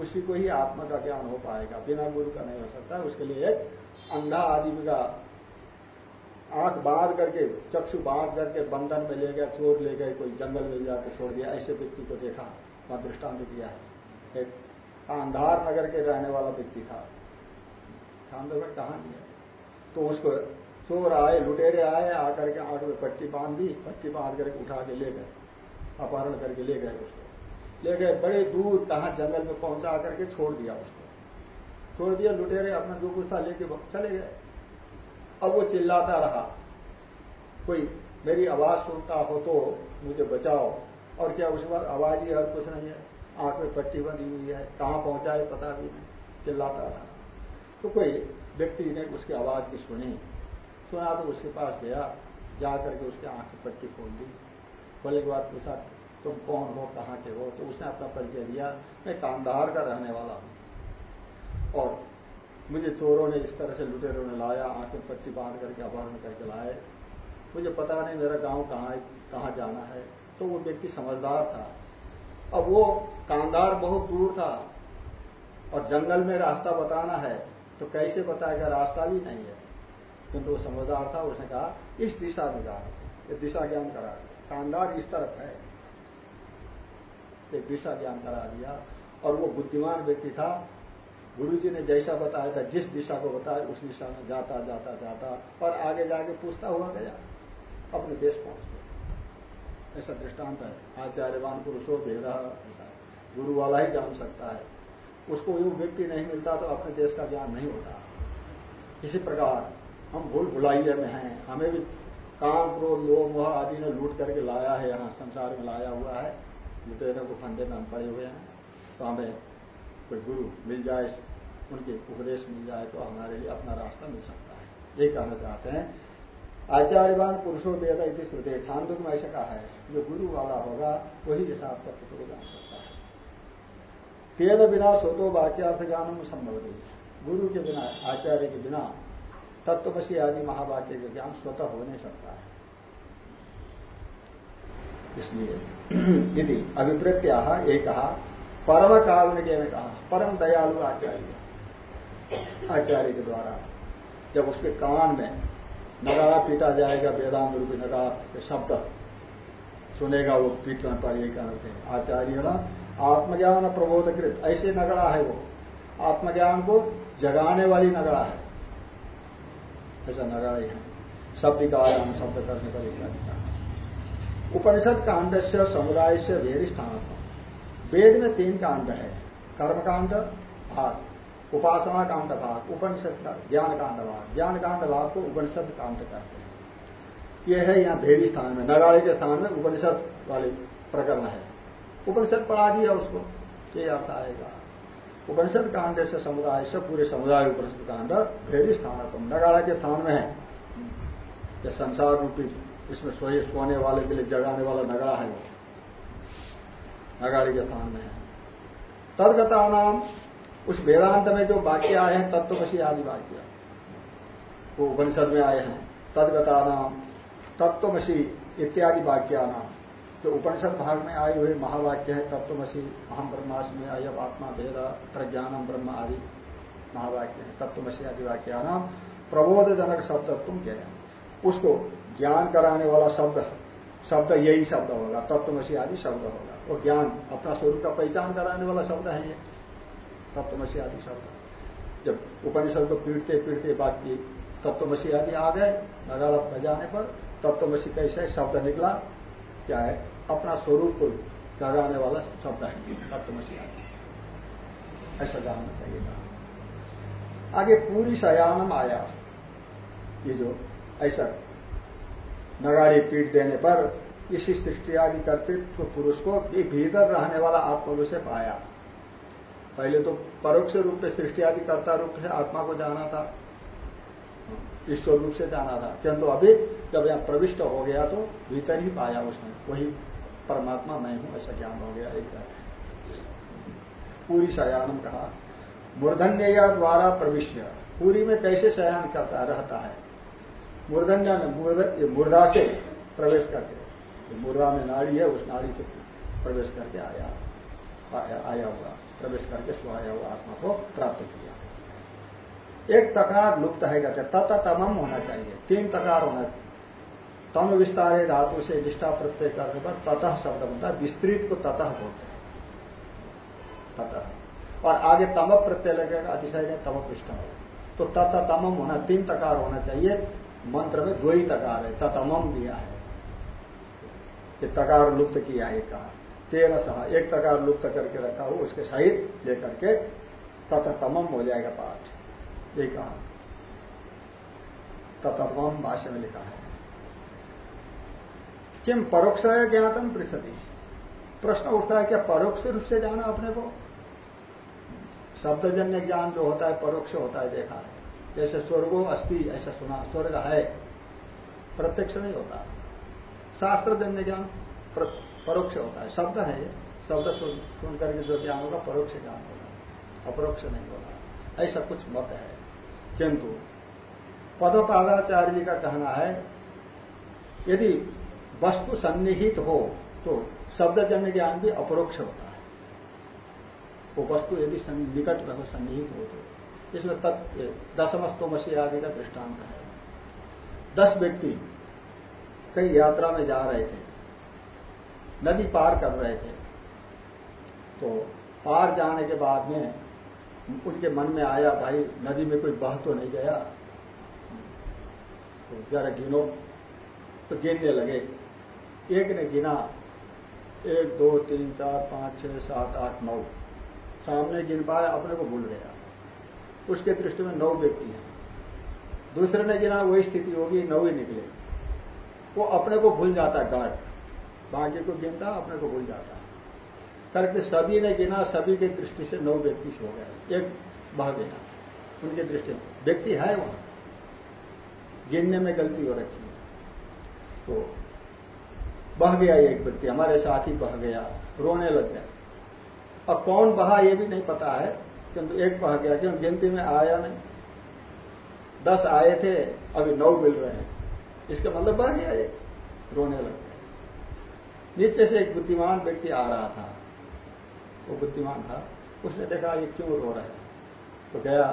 उसी को ही आत्मा का ज्ञान हो पाएगा। बिना गुरु का नहीं हो सकता। उसके लिए एक अंधा आदमी का आँख बाँध करके, चक्षु बाँध करके बंधन में ले गया चोर ले गए, कोई जंगल में जाकर छोड़ दिया, ऐसे व्यक्ति को देखा, वहाँ दृष्टांत दिया है। एक अंधार नगर के रहने वाला व्यक्ति था। में कहानी है। तो उसको चोर आए, लुटेरे आए, आकर के आँख में पट्टी बाँध दी, पट्टी बाँध करके उठा के ले गए, अपहरण करके ले गए उसको। ले गए, बड़े दूर कहा जंगल में पहुँचा करके छोड़ दिया उसको। छोड़ दिया, लुटेरे अपना जो था लेके चले गए। अब वो चिल्लाता रहा, कोई मेरी आवाज़ सुनता हो तो मुझे बचाओ। और क्या उसके बाद आवाज़ ही और कुछ नहीं है। आँख में पट्टी बंधी हुई है, कहाँ पहुँचा है पता भी नहीं। चिल्लाता रहा। तो कोई व्यक्ति ने उसकी आवाज़ की सुनी। सुना तो उसके पास गया जा करके उसके आँख में पट्टी खोल दी। खोलने के बाद पूछा तुम कौन हो, कहाँ के हो? तो उसने अपना परिचय दिया, मैं कांधार का रहने वाला हूँ। और मुझे चोरों ने इस तरह से लुटेरों ने लाया, आँखें पट्टी बाँध करके अपहरण करके लाए। मुझे पता नहीं मेरा गाँव कहाँ कहाँ जाना है। तो वो व्यक्ति समझदार था। अब वो कांधार बहुत दूर था। और जंगल में रास्ता बताना है तो कैसे बताएगा? रास्ता भी नहीं है। किंतु वो समझदार था उसने कहा, इस दिशा में जाना दिशा ज्ञान करा कांधार इस तरफ़ है। एक दिशा ज्ञान करा दिया और वो बुद्धिमान व्यक्ति था। गुरु जी ने जैसा बताया था, जिस दिशा को बताया, उस दिशा में जाता जाता जाता और आगे जाके पूछता हुआ गया। अपने देश पहुँच गया। ऐसा दृष्टांत है। आचार्यवान पुरुषो भेदा ऐसा गुरु वाला ही जान सकता है। उसको वो व्यक्ति नहीं मिलता तो अपने देश का ज्ञान नहीं होता। इसी प्रकार हम भूल भुलाइये में हैं। हमें भी काम, क्रोध लोह मोह आदि ने लूट करके लाया है, यहाँ संसार में लाया हुआ है। लुटेरों को फंदे में हम पड़े हुए हैं। तो हमें कोई गुरु मिल जाए, उनके उपदेश मिल जाए तो हमारे लिए अपना रास्ता मिल सकता है। ये कहना चाहते हैं। आचार्यवान पुरुषों वेद इति श्रुते छांदुक में ऐसा कहा है, जो गुरु वाला होगा, वही इस तत्व को जान सकता है। तेन बिना स्वतो वाक्यार्थ ज्ञान संभव नहीं गुरु के बिना, आचार्य के बिना तत्वशी आदि महावाक्य का ज्ञान स्वतः हो नहीं सकता है। इसलिए। यदि अभिप्रत्या एक। कहा परम कारुण्य ने कहा, परम दयालु आचार्य। आचार्य के द्वारा जब उसके कान में नगाड़ा पीटा जाएगा, वेदांत रूपी नगाड़ा के शब्द सुनेगा, वो पीटने पर ये कहते हैं, आचार्य ना, आत्मज्ञान प्रबोधकृत। ऐसे नगड़ा है वो। आत्मज्ञान को जगाने वाली नगड़ा है। ऐसा नगड़ा ही। है शब्द का आयाम शब्द करने कहा उपनिषद कांड से समुदाय से वेर स्थान वेद में तीन कांड है कर्मकांड भाग। उपासना कांड भाग। उपनिषद का, ज्ञान कांड भाग। ज्ञान कांड भाग को उपनिषद कांड कहते हैं। यह है यहाँ भेदी स्थान में। नगाड़े के स्थान में उपनिषद वाले प्रकरण है। उपनिषद पढ़ा दिया उसको, ये अर्थ आएगा। उपनिषद कांड से समुदाय से पूरे समुदाय उपनिषद कांड भेदी स्थान नगाड़ा के स्थान में है। यह संसार रूपी इसमें सोए सोने वाले के लिए जगाने वाला नगड़ा है नगाड़ी के स्थान में है। तदगता नाम उस वेदांत में जो वाक्य आए हैं तत्वशी आदि वाक्य वो उपनिषद में आए हैं। तदगता नाम तत्वमसी इत्यादि वाक्या नाम जो उपनिषद भाग में आए हुए महावाक्य है तत्वमसी अहम ब्रह्मास्मि अयब आत्मा भेद प्रज्ञानम ब्रह्म आदि महावाक्य है तत्वमसी आदि वाक्या नाम प्रबोधजनक तुम क्या उसको ज्ञान कराने वाला शब्द शब्द यही शब्द होगा, तत्वमसी आदि शब्द होगा। वो ज्ञान, अपना स्वरूप का पहचान कराने वाला शब्द है ये। तत्वमसी आदि शब्द। जब उपनिषद को पीटते पीटते बाकी तत्वमसी आदि आ गए नगाड़ा बजाने पर तत्वमसी कैसे शब्द निकला, क्या है? अपना स्वरूप को जगाने वाला शब्द है तत्वमसी आदि। ऐसा जानना चाहिए था। आगे पूरी सयानम आया। ये जो ऐसा नगाड़ी पीट देने पर इसी सृष्टि आदि कर्तृत्व पुरुष को ये भीतर रहने वाला आत्मा से पाया। पहले तो परोक्ष रूप में सृष्टि आदि कर्ता रूप से आत्मा को जाना था। ईश्वर रूप से जाना था। किंतु अभी जब यहाँ प्रविष्ट हो गया तो भीतर ही पाया उसने। वही परमात्मा मैं हूँ, ऐसा ज्ञान हो गया, एक पूरी शयानम कहा। मूर्धन्य द्वारा प्रविष्य पूरी में कैसे शयान करता, रहता है? मूर्धन्य मुर्दा से प्रवेश करके मुर्दा में नाड़ी है उस नाड़ी से प्रवेश करके आया आया, हुआ प्रवेश करके स्वाया हुआ आत्मा को प्राप्त किया। एक तकार लुप्त है कहते तत तमम होना चाहिए तीन तकार होना तम विस्तार है धातु से निष्ठा प्रत्यय करने पर ततः शब्द बनता है विस्तृत को ततः बोलते हैं। ततः। और आगे तम प्रत्यय लगेगा अतिशय ने तम पृष्ठ तो तत तमम होना तीन तकार होना चाहिए मंत्र में दो ही तकार है, ततमम दिया है। ये तकार लुप्त किया है कहा। तेरह सहा, एक तकार लुप्त करके रखा हो, उसके सहित लेकर के ततमम हो जाएगा पाठ। ये कहा। तत्वम भाष्य में लिखा है। किम परोक्ष ज्ञातम पृथ्वी? प्रश्न उठता है क्या परोक्ष रूप से जाना अपने को? शब्दजन्य ज्ञान जो होता है, परोक्ष होता है, देखा है। जैसे स्वर्गो अस्थि ऐसा सुना, स्वर्ग है। प्रत्यक्ष नहीं होता। शास्त्र जन्य ज्ञान परोक्ष होता है। शब्द है, शब्द सुन करके जो ज्ञान होगा, परोक्ष ज्ञान होगा। अपरोक्ष नहीं होगा। ऐसा कुछ मत है। किंतु, पदपादाचार्य जी का कहना है, यदि वस्तु सन्निहित हो तो शब्द जन्य ज्ञान भी अपरोक्ष होता है। वो वस्तु यदि निकट में हो, सन्निहित हो तो इसमें तत्व दसमस्तोमसी आदि का दृष्टांत है। दस व्यक्ति कई यात्रा में जा रहे थे, नदी पार कर रहे थे। तो पार जाने के बाद में उनके मन में आया, भाई, नदी में कोई बह तो नहीं गया? तो जरा गिनो। तो गिनने लगे। एक ने गिना। एक, दो, तीन, चार, पाँच, छह, सात, आठ, नौ। सामने गिन पाया, अपने को भूल गया। उसके दृष्टि में नौ व्यक्ति हैं। दूसरे ने गिना, वही स्थिति होगी, नौ ही निकले। वो अपने को भूल जाता है गाठ बाकी को गिनता, अपने को भूल जाता है। करके सभी ने गिना, सभी की दृष्टि से नौ व्यक्ति से हो गया एक बह गया उनकी दृष्टि में। व्यक्ति है वहाँ। गिनने में गलती हो रखी है। तो बह गया एक व्यक्ति, हमारे साथ ही बह गया, रोने लग गया। अब कौन बहा, ये भी नहीं पता है। किंतु एक बह गया क्यों गिनती में आया नहीं। दस आए थे, अभी नौ मिल रहे हैं। इसका मतलब बह गया एक रोने लग गया। नीचे से एक बुद्धिमान व्यक्ति आ रहा था। वो बुद्धिमान था। उसने देखा, ये क्यों रो रहा है? तो गया,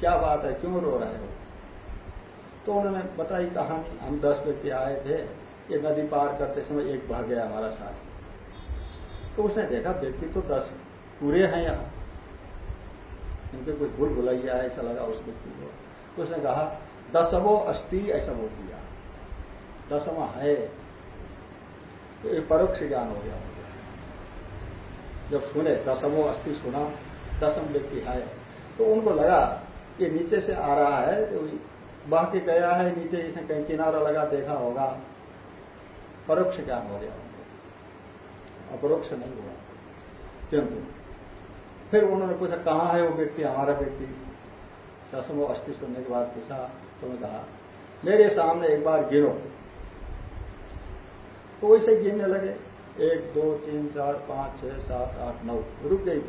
क्या बात है, क्यों रो रहे हो तो उन्होंने बताई कहानी, हम दस व्यक्ति आए थे, ये नदी पार करते समय एक बह गया हमारा साथ। तो उसने देखा, व्यक्ति तो दस पूरे हैं यहाँ। इनके कुछ भूल भुलैया है, ऐसा लगा उस व्यक्ति को तो उसने कहा, दसमो अस्थि ऐसा बोल दिया। दसमा है। तो ये परोक्ष ज्ञान हो गया जब सुने, दसमो अस्थि सुना, दसम व्यक्ति है। तो उनको लगा, ये नीचे से आ रहा है तो बह के गया है, नीचे इसने कहीं किनारा लगा, देखा होगा। परोक्ष ज्ञान हो गया उनको। अपरोक्ष नहीं हुआ। किंतु फिर उन्होंने पूछा, कहाँ है वो व्यक्ति, हमारा व्यक्ति? दसमो अस्थि सुनने के बाद पूछा तो मैं कहा? मेरे सामने एक बार गिनो तो वैसे गिनने लगे। एक, दो, तीन, चार, पाँच, छह, सात, आठ, नौ, रुक गई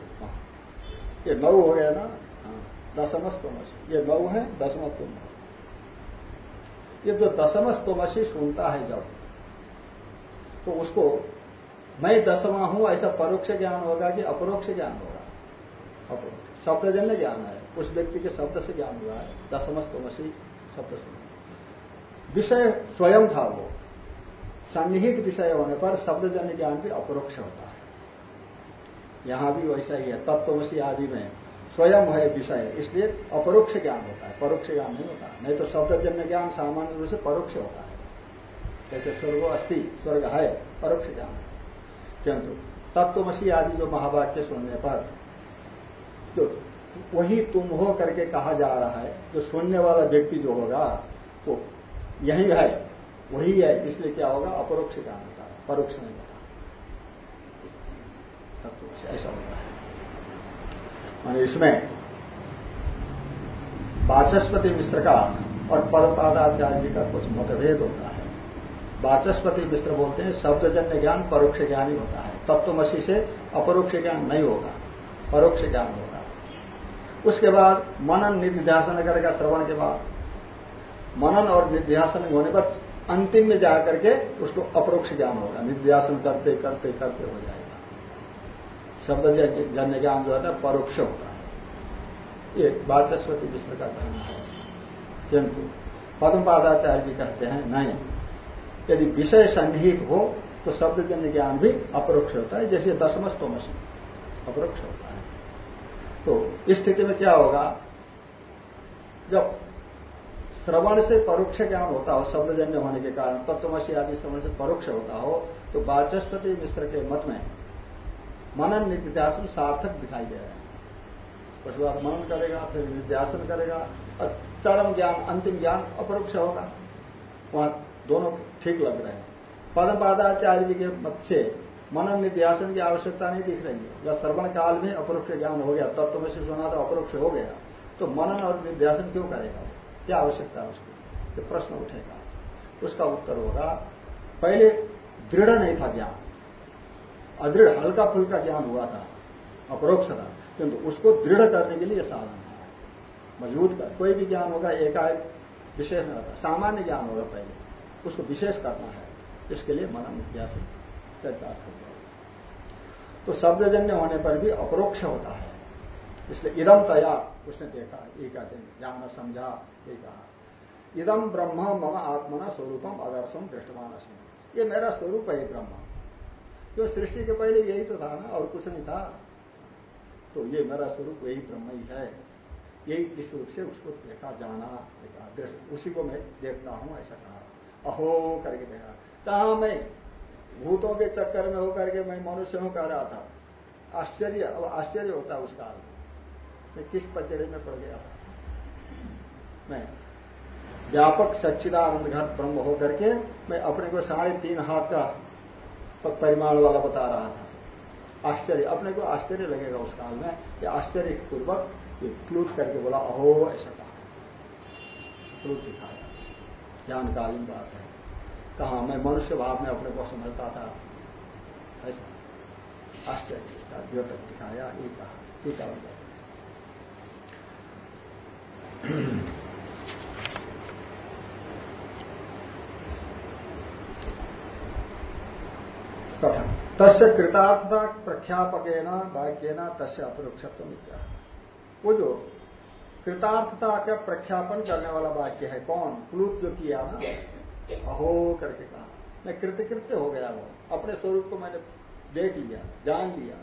ये नौ हो गया ना? हाँ तोमसी। ये नौ है दसमस तुम ये जो तोमसी सुनता है जब तो उसको, मैं दसवा हूँ, ऐसा परोक्ष ज्ञान होगा कि अपरोक्ष ज्ञान होगा? अपरोक्ष शब्दजन्य ज्ञान है। उस व्यक्ति के शब्द से ज्ञान हुआ है। दसमस तोमसी शब्द सुना विषय स्वयं था वो। सन्निहित विषय होने पर शब्दजन्य ज्ञान भी अपरोक्ष होता है। यहाँ भी वैसा ही है। तत्वमसी आदि में स्वयं है विषय। इसलिए अपरोक्ष ज्ञान होता है। परोक्ष ज्ञान नहीं होता। नहीं तो शब्दजन्य ज्ञान सामान्य रूप से परोक्ष होता है। जैसे स्वर्ग अस्थि, स्वर्ग है, परोक्ष ज्ञान। है किंतु तत्वमसी आदि जो महावाक्य सुनने पर जो वही तुम हो करके कहा जा रहा है, जो सुनने वाला व्यक्ति जो होगा वो यही है, वही है, इसलिए क्या होगा? अपरोक्ष ज्ञान होता है, परोक्ष नहीं होता। तत्व ऐसा होता है। मान इसमें वाचस्पति मिश्र का और पदपादाचार्य जी का कुछ मतभेद होता है। वाचस्पति मिश्र बोलते हैं, शब्दजन्य ज्ञान परोक्ष ज्ञान ही। होता है तत्वमसी से अपरोक्ष ज्ञान नहीं होगा, परोक्ष ज्ञान होगा। उसके बाद मनन निध्यासन करेगा श्रवण के बाद मनन और निध्यासन होने पर अंतिम में जाकर के उसको अपरोक्ष ज्ञान होगा। निध्यासन करते करते करते हो जाएगा। शब्द जन्य ज्ञान जो होता है, परोक्ष होता है। ये वाचस्वती मिश्र का कहना है। किंतु पद्मपादाचार्य जी कहते हैं, नहीं, यदि विषय सन्निहित हो तो शब्द जन्य ज्ञान भी अपरोक्ष होता है। जैसे दसमस तोमसी अपरोक्ष होता है। तो इस स्थिति में क्या होगा? जब श्रवण से परोक्ष ज्ञान होता हो, शब्दजन्य होने के कारण, तत्वमसी आदि श्रवण से परोक्ष होता हो तो वाचस्पति मिश्र के मत में मनन नित्यासन सार्थक दिखाई दे रहा है। उसके बाद मनन करेगा, फिर निध्यासन करेगा, और चरम ज्ञान, अंतिम ज्ञान अपरोक्ष होगा। वहाँ दोनों ठीक लग रहे हैं। पदम पादाचार्य जी के मत से मनन निध्यासन की आवश्यकता नहीं दिख रही है। या श्रवण काल में अपरोक्ष ज्ञान हो गया तत्व में से सुना तो अपरोक्ष हो गया। तो मनन और निध्यासन क्यों करेगा? क्या आवश्यकता है उसकी? ये प्रश्न उठेगा। उसका उत्तर होगा, पहले दृढ़ नहीं था ज्ञान। अदृढ़, हल्का फुल्का ज्ञान हुआ था, अपरोक्ष था। किंतु उसको दृढ़ करने के लिए साधन है मज़बूत कर, कोई भी ज्ञान होगा, एकाएक विशेष नहीं होता सामान्य ज्ञान होगा पहले। उसको विशेष करना है। इसके लिए मनन इतिहास चरितार्थ हो जाएगा। तो शब्दजन्य होने पर भी अपरोक्ष होता है। इसलिए इदम तया, उसने देखा, ये कहते हैं जाना समझा ये कहा। इदम ब्रह्म मम आत्मना स्वरूपम आदर्शम दृष्टमान ये मेरा स्वरूप है ब्रह्म। जो सृष्टि के पहले यही तो था ना, और कुछ नहीं था। तो ये मेरा स्वरूप, यही ब्रह्म ही है। यही इस रूप से उसको देखा, जाना देखा उसी को मैं देखता हूँ, ऐसा कहा। अहो, करके देखा। कहा मैं? भूतों के चक्कर में होकर के मैं मनुष्य हूँ कह रहा था। आश्चर्य, अब आश्चर्य होता है उस काल में किस पचड़े में पड़ गया था। मैं व्यापक सच्चिदानंद घर ब्रह्म होकर के मैं अपने को साढ़े तीन हाथ का परिमाण वाला बता रहा था। आश्चर्य, अपने को आश्चर्य लगेगा उस काल में ये आश्चर्य पूर्वक ये प्लूत करके बोला, अहो, ऐसा कहा? प्लूत दिखाया। ज्ञानकालीन बात है। कहा, मैं मनुष्य भाव में अपने को समझता था। आश्चर्य द्योतक दिखाया, ये कहा टीका कथम तस्य कृतार्थता प्रख्यापक वाक्य न तस्य अपरोक्षत्व मित्या वो जो कृतार्थता का प्रख्यापन करने वाला वाक्य है, कौन? प्लूत जो किया ना अहो करके कहा। मैं कृतकृत्य हो गया वो अपने स्वरूप को मैंने देख लिया, जान लिया।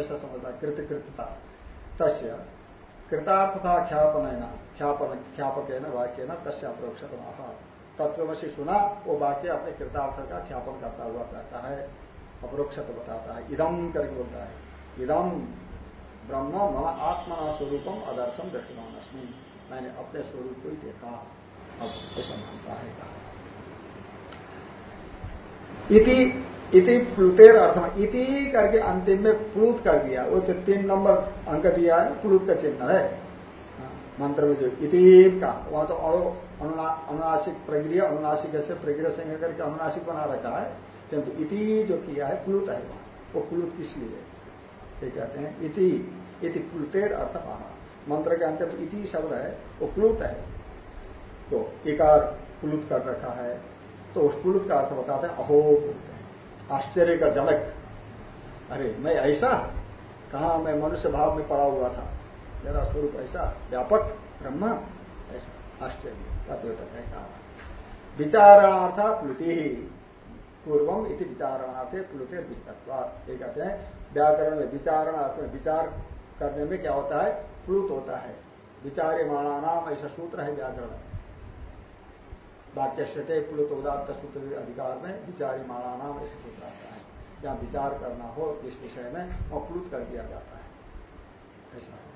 ऐसा समझता कृतकृतता तस्य कृतार्थता ख्यापन है ना ख्यापन ख्यापक है ना वाक्य ना तस्य अप्रोक्षक तत्वशी सुना, वो वाक्य अपने कृतार्थ का ख्यापन करता हुआ कहता है अपरोक्ष तो बताता है। इदम करके बोलता है इदम ब्रह्म मम आत्मना स्वरूपम आदर्शम दृष्टिमान मैंने अपने स्वरूप को ही देखा। अब ऐसा मानता है इति इति प्लुतेर अर्थ इति करके अंतिम में प्लूत कर दिया। वो जो तीन नंबर अंक दिया है प्लूत का चिन्ह है। हाँ, मंत्र में जो इति का वहाँ तो अणु अनुनासिक प्रक्रिया अनुनासिक से प्रक्रिया संज्ञा करके अनुनासिक बना रखा है। किंतु इति जो किया है प्लुत है वहाँ। वो प्लुत किस लिए? ये कहते हैं इति। इति प्लुतेर अर्थ महा मंत्र के अंत में इति शब्द है वो प्लुत है। तो इकार प्लुत कर रखा है। तो उस पुलुत का अर्थ बताते हैं, अहो बोलते हैं। आश्चर्य का जनक अरे, मैं ऐसा? कहा मैं मनुष्य भाव में पड़ा हुआ था? मेरा स्वरूप ऐसा? व्यापक? ब्रह्म? ऐसा। आश्चर्य। का द्योतक है? कहा? विचारणार्थ प्लुति पूर्वम इति विचारणार्थ प्लुते ये कहते हैं, व्याकरण में विचारणार्थ में विचार करने में क्या होता है? प्लुत होता है। विचार्यमाणा नाम ऐसा सूत्र है व्याकरण में। वाक्य शटे पुलुत उदात्त सूत्र अधिकार में विचारी माणा नाम ऐसे सूत्र आता है। जहाँ विचार करना हो, जिस विषय में वह प्लुत कर दिया जाता है। ऐसा है।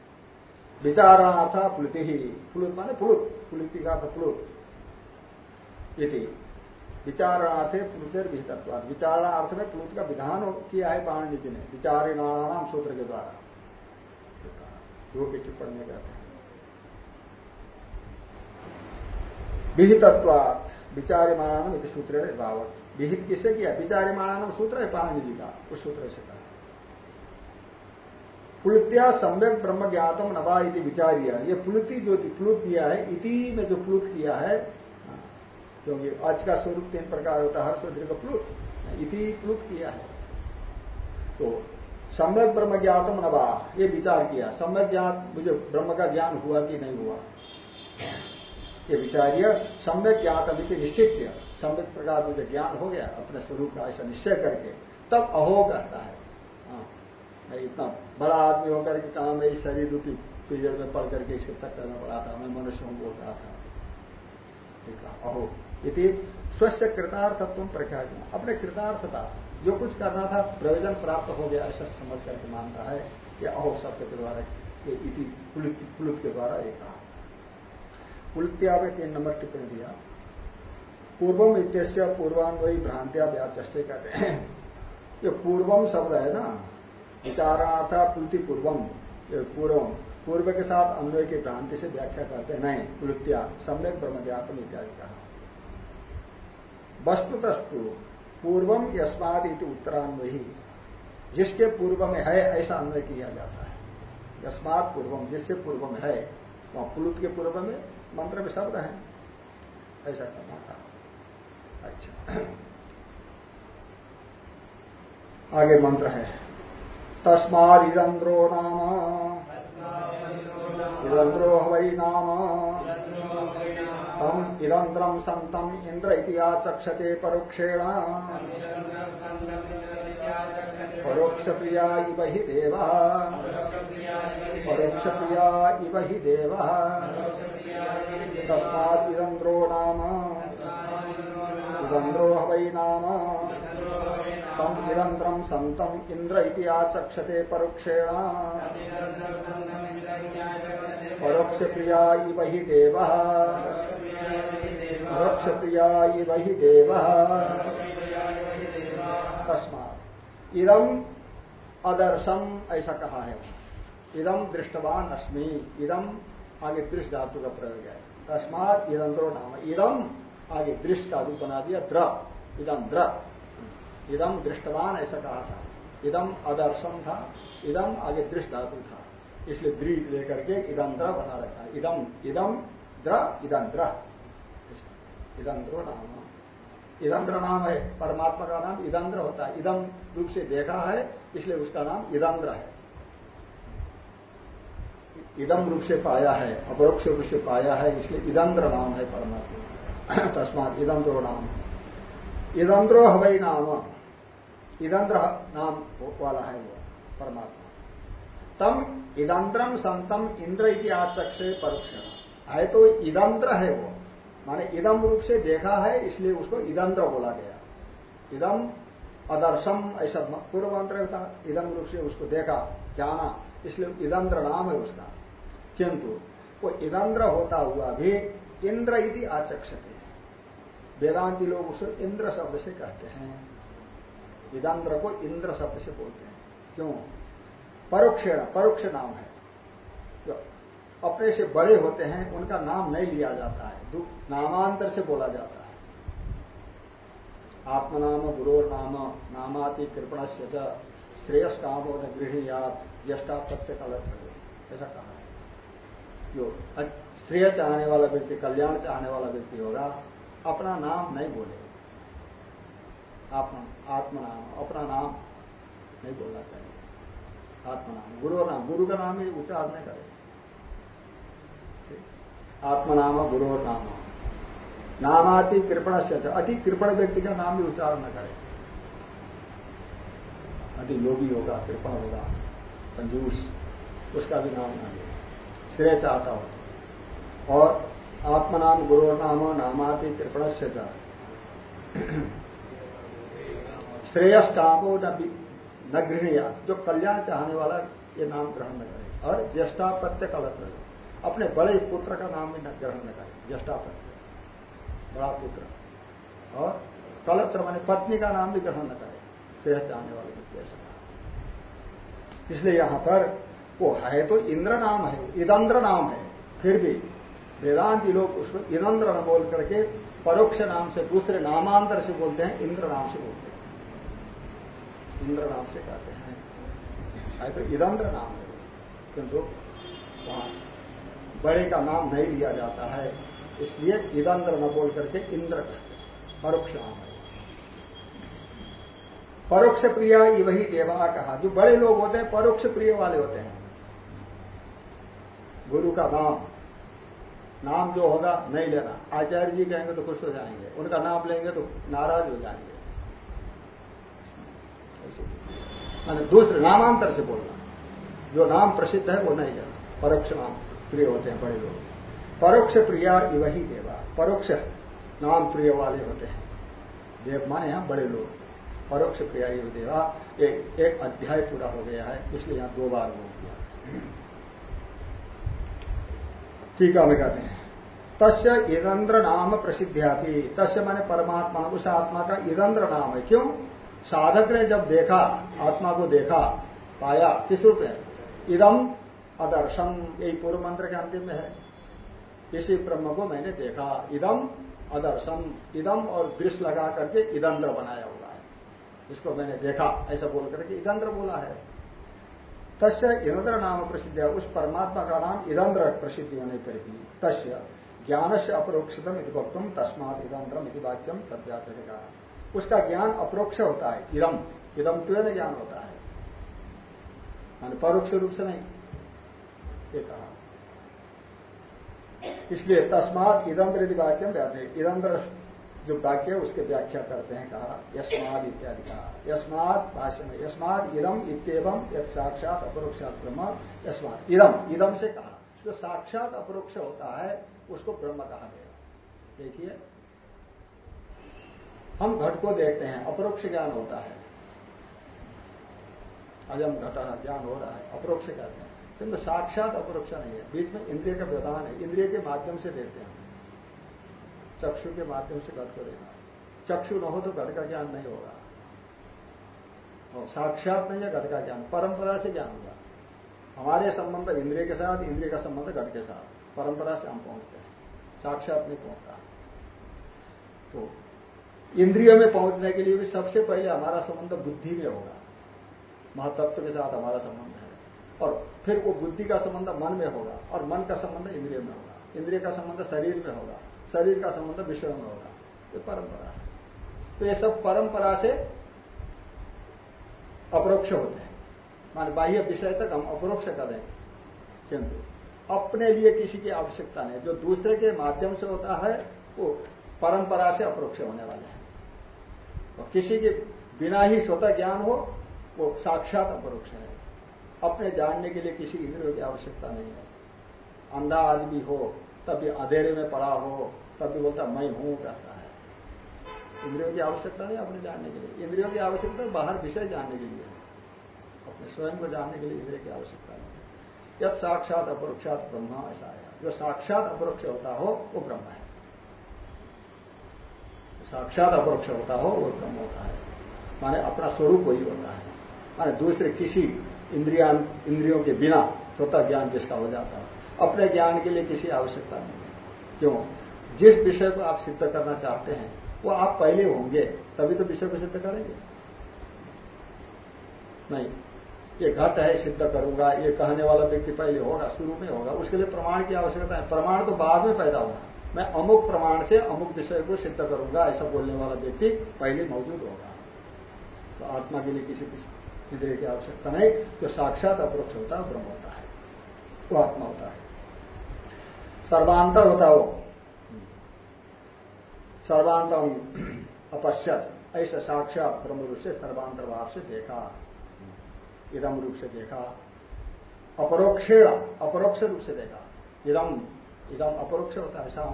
विचारणार्थ प्लुति ही। प्लुत माने प्लुत। पुलिति का अर्थ प्लुत। इति। विचारणार्थे प्लुतेर विहितत्व विचारणार्थ में प्लुत का विधान किया है पाणनी जी ने। विचारिणाणा नाम सूत्र के द्वारा। दो की टिप्पणी कहते हैं। विहितत्वात। विचार्यमाणानम इति सूत्र निर्भावत विहित किससे किया? विचार्यमाणानम सूत्र है पाणी जी का, उस सूत्र से कहा पुलत्या सम्यक ब्रह्म ज्ञातम नवा इति विचारिया। ये पुलती जो प्लुत दिया है, इति में जो प्लुत किया है क्योंकि आज का स्वरूप तीन प्रकार होता है, हर सूत्र का प्लुत, इति प्लुत किया है। तो सम्यक ब्रह्म ज्ञातम नवा ये विचार किया। सम्यक ज्ञान मुझे ब्रह्म का ज्ञान हुआ कि नहीं हुआ? ये विचार्य सम्यक ज्ञात अभी निश्चित किया। सम्यक प्रकार मुझे ज्ञान हो गया अपने स्वरूप का ऐसा निश्चय करके तब अहो कहता है। हाँ, मैं इतना बड़ा आदमी होकर के कहा मैं शरीर रूपी पीरियड में पढ़ करके इसके चक्कर में पड़ा था मैं मनुष्य हूँ बोल रहा था। अहो। इति स्वस्य कृतार्थत्व प्रख्या अपने कृतार्थता जो कुछ करना था प्रयोजन प्राप्त हो गया ऐसा समझ करके मानता है कि अहो शब्द के द्वारा पुलित के द्वारा एक कहा। उल्टिया में तीन नंबर टिप्पणी दिया। पूर्वम इत्यस्य पूर्वान्वयी भ्रांतिया व्याचष्टे कहते हैं। ये पूर्वम शब्द है ना? विचारणार्थ पुलति पूर्वम। पूर्वम। पूर्व के साथ अन्वय की भ्रांति से व्याख्या करते हैं। नहीं, पुलत्या, सम्यक ब्रह्म ज्ञापन इत्यादि कहा। वस्तुतस्तु, पूर्वम यस्माद उत्तरान्वयी। जिसके पूर्व में है, ऐसा अन्वय किया जाता है। यस्मात पूर्वम, जिससे पूर्व में है, वहाँ पुलुत के पूर्व में मंत्र में शब्द है। ऐसा करना था। अच्छा। आगे मंत्र है। तस्माद इदंद्रो नाम। इदंद्रो हवई नाम। तम इदंद्रम संतम इंद्र इतिहाचक्षते परोक्षेण। परोक्ष प्रिया इव ही देव। परोक्ष प्रिया इव ही देव। तस्मात् नाम। इदंद्रो हवै नाम। तम इदंद्रम संतम इंद्र आचक्षते परोक्षेण। परोक्ष प्रिया इव ही देव। परोक्ष प्रिया इव ही देव। तस्मात। इदम अदर्शम ऐसा कहा है। इदम दृष्टवान अस्मि। इदम आगे दृष्ट धातु का प्रयोग है। तस्मात इदंत्रो नाम। इदम आगे दृष्ट का रूप बना दिया, द्र। इदम द्र। इदम दृष्टवान ऐसा कहा था। इदम अदर्शन था इदम आगे दृष्ट धातु था। इसलिए द्री लेकर के इदंत्र बना रखा है। इदम इदम द्र इदंत्र इदंत्रो नाम। इदंत्र नाम है, परमात्मा का नाम इदंत्र होता है। इदम रूप से देखा है, इसलिए उसका नाम इदंत्र है। इदम रूप से पाया है, अपरोक्ष रूप से पाया है, इसलिए इदंद्र नाम है परमात्मा। तस्मात इदंद्रो नाम। इदंद्रो हवई नाम। इदंद्र नाम वाला है वो, परमात्मा। तम इदंद्रम संतम इंद्र इतिहास से परोक्ष। है तो इदंद्र है वो। माने इदम रूप से देखा है, इसलिए उसको इदंद्र बोला गया। इदम अदर्शम, ऐसा पूर्व मंत्र था इदम रूप से उसको देखा, जाना। इसलिए इदंद्र नाम है उसका। किंतु वो इदंद्र होता हुआ भी इंद्र इति आचक्षते। वेदांति लोग उसे इंद्र शब्द से कहते हैं। इदंद्र को इंद्र शब्द से बोलते हैं। क्यों? परोक्षेण, परोक्ष नाम है। जो अपने से बड़े होते हैं, उनका नाम नहीं लिया जाता है। नामांतर से बोला जाता है। आत्मनाम गुरोर नाम नामाति कृपण से श्रेयस काम न ज्येष्ठा प्रत्येक अलग कर ऐसा कहा है। जो श्रेय चाहने वाला व्यक्ति, कल्याण चाहने वाला व्यक्ति होगा, अपना नाम नहीं बोले। आत्मनाम, अपना नाम नहीं बोलना चाहिए। आत्मनाम, गुरु नाम। गुरु का नाम ही उच्चारण नहीं करे। आत्मनाम गुरु नाम। नामाति कृपण से अति कृपण व्यक्ति का नाम भी उच्चारण न करे। अति लोभी होगा, कृपण होगा। कंजूस, उसका भी नाम ना ले श्रेय चाहता हो। और आत्मनाम गुरु नाम, नामाति कृपण से चाह श्रेयस कामो न गृहणिया जो कल्याण चाहने वाला ये नाम ग्रहण न करे। और ज्येष्ठापत्य कलत्र अपने बड़े पुत्र का नाम भी न ग्रहण न करे। ज्येष्ठापत्य। बड़ा पुत्र। और कलत्र माने पत्नी का नाम भी ग्रहण न करे। श्रेय चाहने वाले व्यक्ति ऐसा। इसलिए यहाँ पर वो है तो इंद्र नाम है, इदंद्र नाम है। फिर भी वेदांति लोग उसको इदंद्र न बोल करके परोक्ष नाम से दूसरे नामांतर से बोलते हैं, इंद्र नाम से बोलते हैं। इंद्र नाम से कहते हैं। है तो इदंद्र नाम है। किंतु बड़े का नाम नहीं लिया जाता है। इसलिए इदंद्र न बोल करके इंद्र कहते परोक्ष नाम है। परोक्ष प्रिया वही देवा कहा। जो बड़े लोग होते हैं, परोक्ष प्रिय वाले होते हैं। गुरु का नाम। नाम जो होगा, नहीं लेना। आचार्य जी कहेंगे तो खुश हो जाएँगे। उनका नाम लेंगे तो नाराज़ हो जाएँगे। मैंने दूसरे नामांतर से बोलना। जो नाम प्रसिद्ध है, वो नहीं लेना। परोक्ष नाम प्रिय होते हैं बड़े लोग। परोक्ष प्रिया वही देवा। परोक्ष नाम प्रिय वाले होते हैं। देव माने यहाँ बड़े लोग। परोक्ष क्रिया युव देवा एक, एक अध्याय पूरा हो गया है इसलिए यहाँ दो बार बोल दिया। टीका में कहते हैं। तस्य इदंद्र नाम प्रसिद्ध्याति। तस्य माने परमात्मा उस आत्मा का इदंद्र नाम है। क्यों? साधक ने जब देखा आत्मा को देखा पाया किस रूप में? इदम अदर्शन यही पूर्व मंत्र के अंतिम में है। इसी ब्रह्म को मैंने देखा। इदम अदर्शन इदम और दृश्य लगा करके इदंद्र बनाया है। इसको मैंने देखा, ऐसा बोल करके इदंद्र बोला है। तस्य इदंद्र नाम प्रसिद्ध है। उस परमात्मा का नाम इदंद्र प्रसिद्धि होने पर भी तस्य ज्ञान से अपरोक्षितम वक्तुम तस्मात इदंद्रम इति वाक्यम तद्व्याचरेगा उसका ज्ञान अप्रोक्ष होता है इदम इदम त्वेन ज्ञान होता है। मान परोक्ष रूप से नहीं। ये कहा। इसलिए तस्मात इदंत्र वाक्यम व्याचे इदंत्र जो वाक्य है, उसके व्याख्या करते हैं, कहा, यस्माद इत्यादि कहा। यस्मात भाष्य में, यस्माद इदम इतम यद साक्षात अपरोक्षात ब्रह्म यस्मात इदम इदम से कहा। जो साक्षात अपरोक्ष होता है, उसको ब्रह्म कहा गया। देखिए, हम घट को देखते हैं, अपरोक्ष ज्ञान होता है। अजम घट ज्ञान हो रहा है, अपरोक्ष कहते हैं। किंतु साक्षात अपरोक्ष नहीं है, बीच में इंद्रिय का व्यवधान है, इंद्रिय के माध्यम से देखते हैं चक्षु के माध्यम से घट को देखना चक्षु न हो तो घट का ज्ञान नहीं होगा। और साक्षात नहीं है, घट का ज्ञान, परंपरा से ज्ञान होगा। हमारे संबंध इंद्रिय के साथ, इंद्रिय का संबंध घट के साथ, परंपरा से हम पहुँचते हैं। साक्षात नहीं पहुँचता। तो इंद्रियों में पहुँचने के लिए भी सबसे पहले हमारा संबंध बुद्धि में होगा। महातत्व के साथ हमारा संबंध है। और फिर वो बुद्धि का संबंध मन में होगा और मन का संबंध इंद्रिय में होगा। इंद्रिय का संबंध शरीर में होगा। शरीर का संबंध विषय में होगा। ये परंपरा है। तो ये सब परंपरा से अपरोक्ष होते हैं। मान बाह्य विषय तक हम अपरोक्ष करें किंतु अपने लिए किसी की आवश्यकता नहीं। जो दूसरे के माध्यम से होता है, वो परंपरा से अप्रोक्ष होने वाले हैं। और किसी के बिना ही स्वतः ज्ञान हो, वो साक्षात अपरोक्ष है। अपने जानने के लिए किसी इंद्रियों की आवश्यकता नहीं है। अंधा आदमी हो तब भी अंधेरे में पड़ा हो तब भी बोलता, मैं हूँ, कहता है। इंद्रियों की आवश्यकता नहीं अपने जानने के लिए। इंद्रियों की आवश्यकता बाहर विषय जानने के लिए। अपने स्वयं को जानने के लिए इंद्रिय की आवश्यकता नहीं यद साक्षात अपरोक्षात ब्रह्मा ऐसा आया जो साक्षात अपरोक्ष होता हो, वो ब्रह्म है। साक्षात अपरोक्ष होता हो, वो ब्रह्म होता है। माने अपना स्वरूप वही होता है। माने दूसरे किसी इंद्रिया इंद्रियों के बिना स्वतः ज्ञान जिसका हो जाता है। अपने ज्ञान के लिए किसी आवश्यकता नहीं क्यों? जिस विषय को आप सिद्ध करना चाहते हैं, वो आप पहले होंगे, तभी तो विषय को सिद्ध करेंगे। नहीं, ये घट है, सिद्ध करूँगा, ये कहने वाला व्यक्ति पहले होगा, शुरू में होगा, उसके लिए प्रमाण की आवश्यकता है। प्रमाण तो बाद में पैदा होगा। मैं अमुक प्रमाण से अमुक विषय को सिद्ध करूँगा, ऐसा बोलने वाला व्यक्ति पहले मौजूद होगा। तो आत्मा के लिए किसी इंद्रिय की आवश्यकता नहीं, जो साक्षात अप्रोक्ष होता है, ब्रह्म होता है, वो आत्मा होता है। सर्वांतर होता वो। सर्वांतम अपश्यत, ऐसा साक्षात ब्रह्म रूप से सर्वांतर भाव से देखा। इदम रूप से देखा। अपरोक्षेण, अपरोक्ष रूप से देखा। इदम इदम अपरोक्ष होता है ऐसा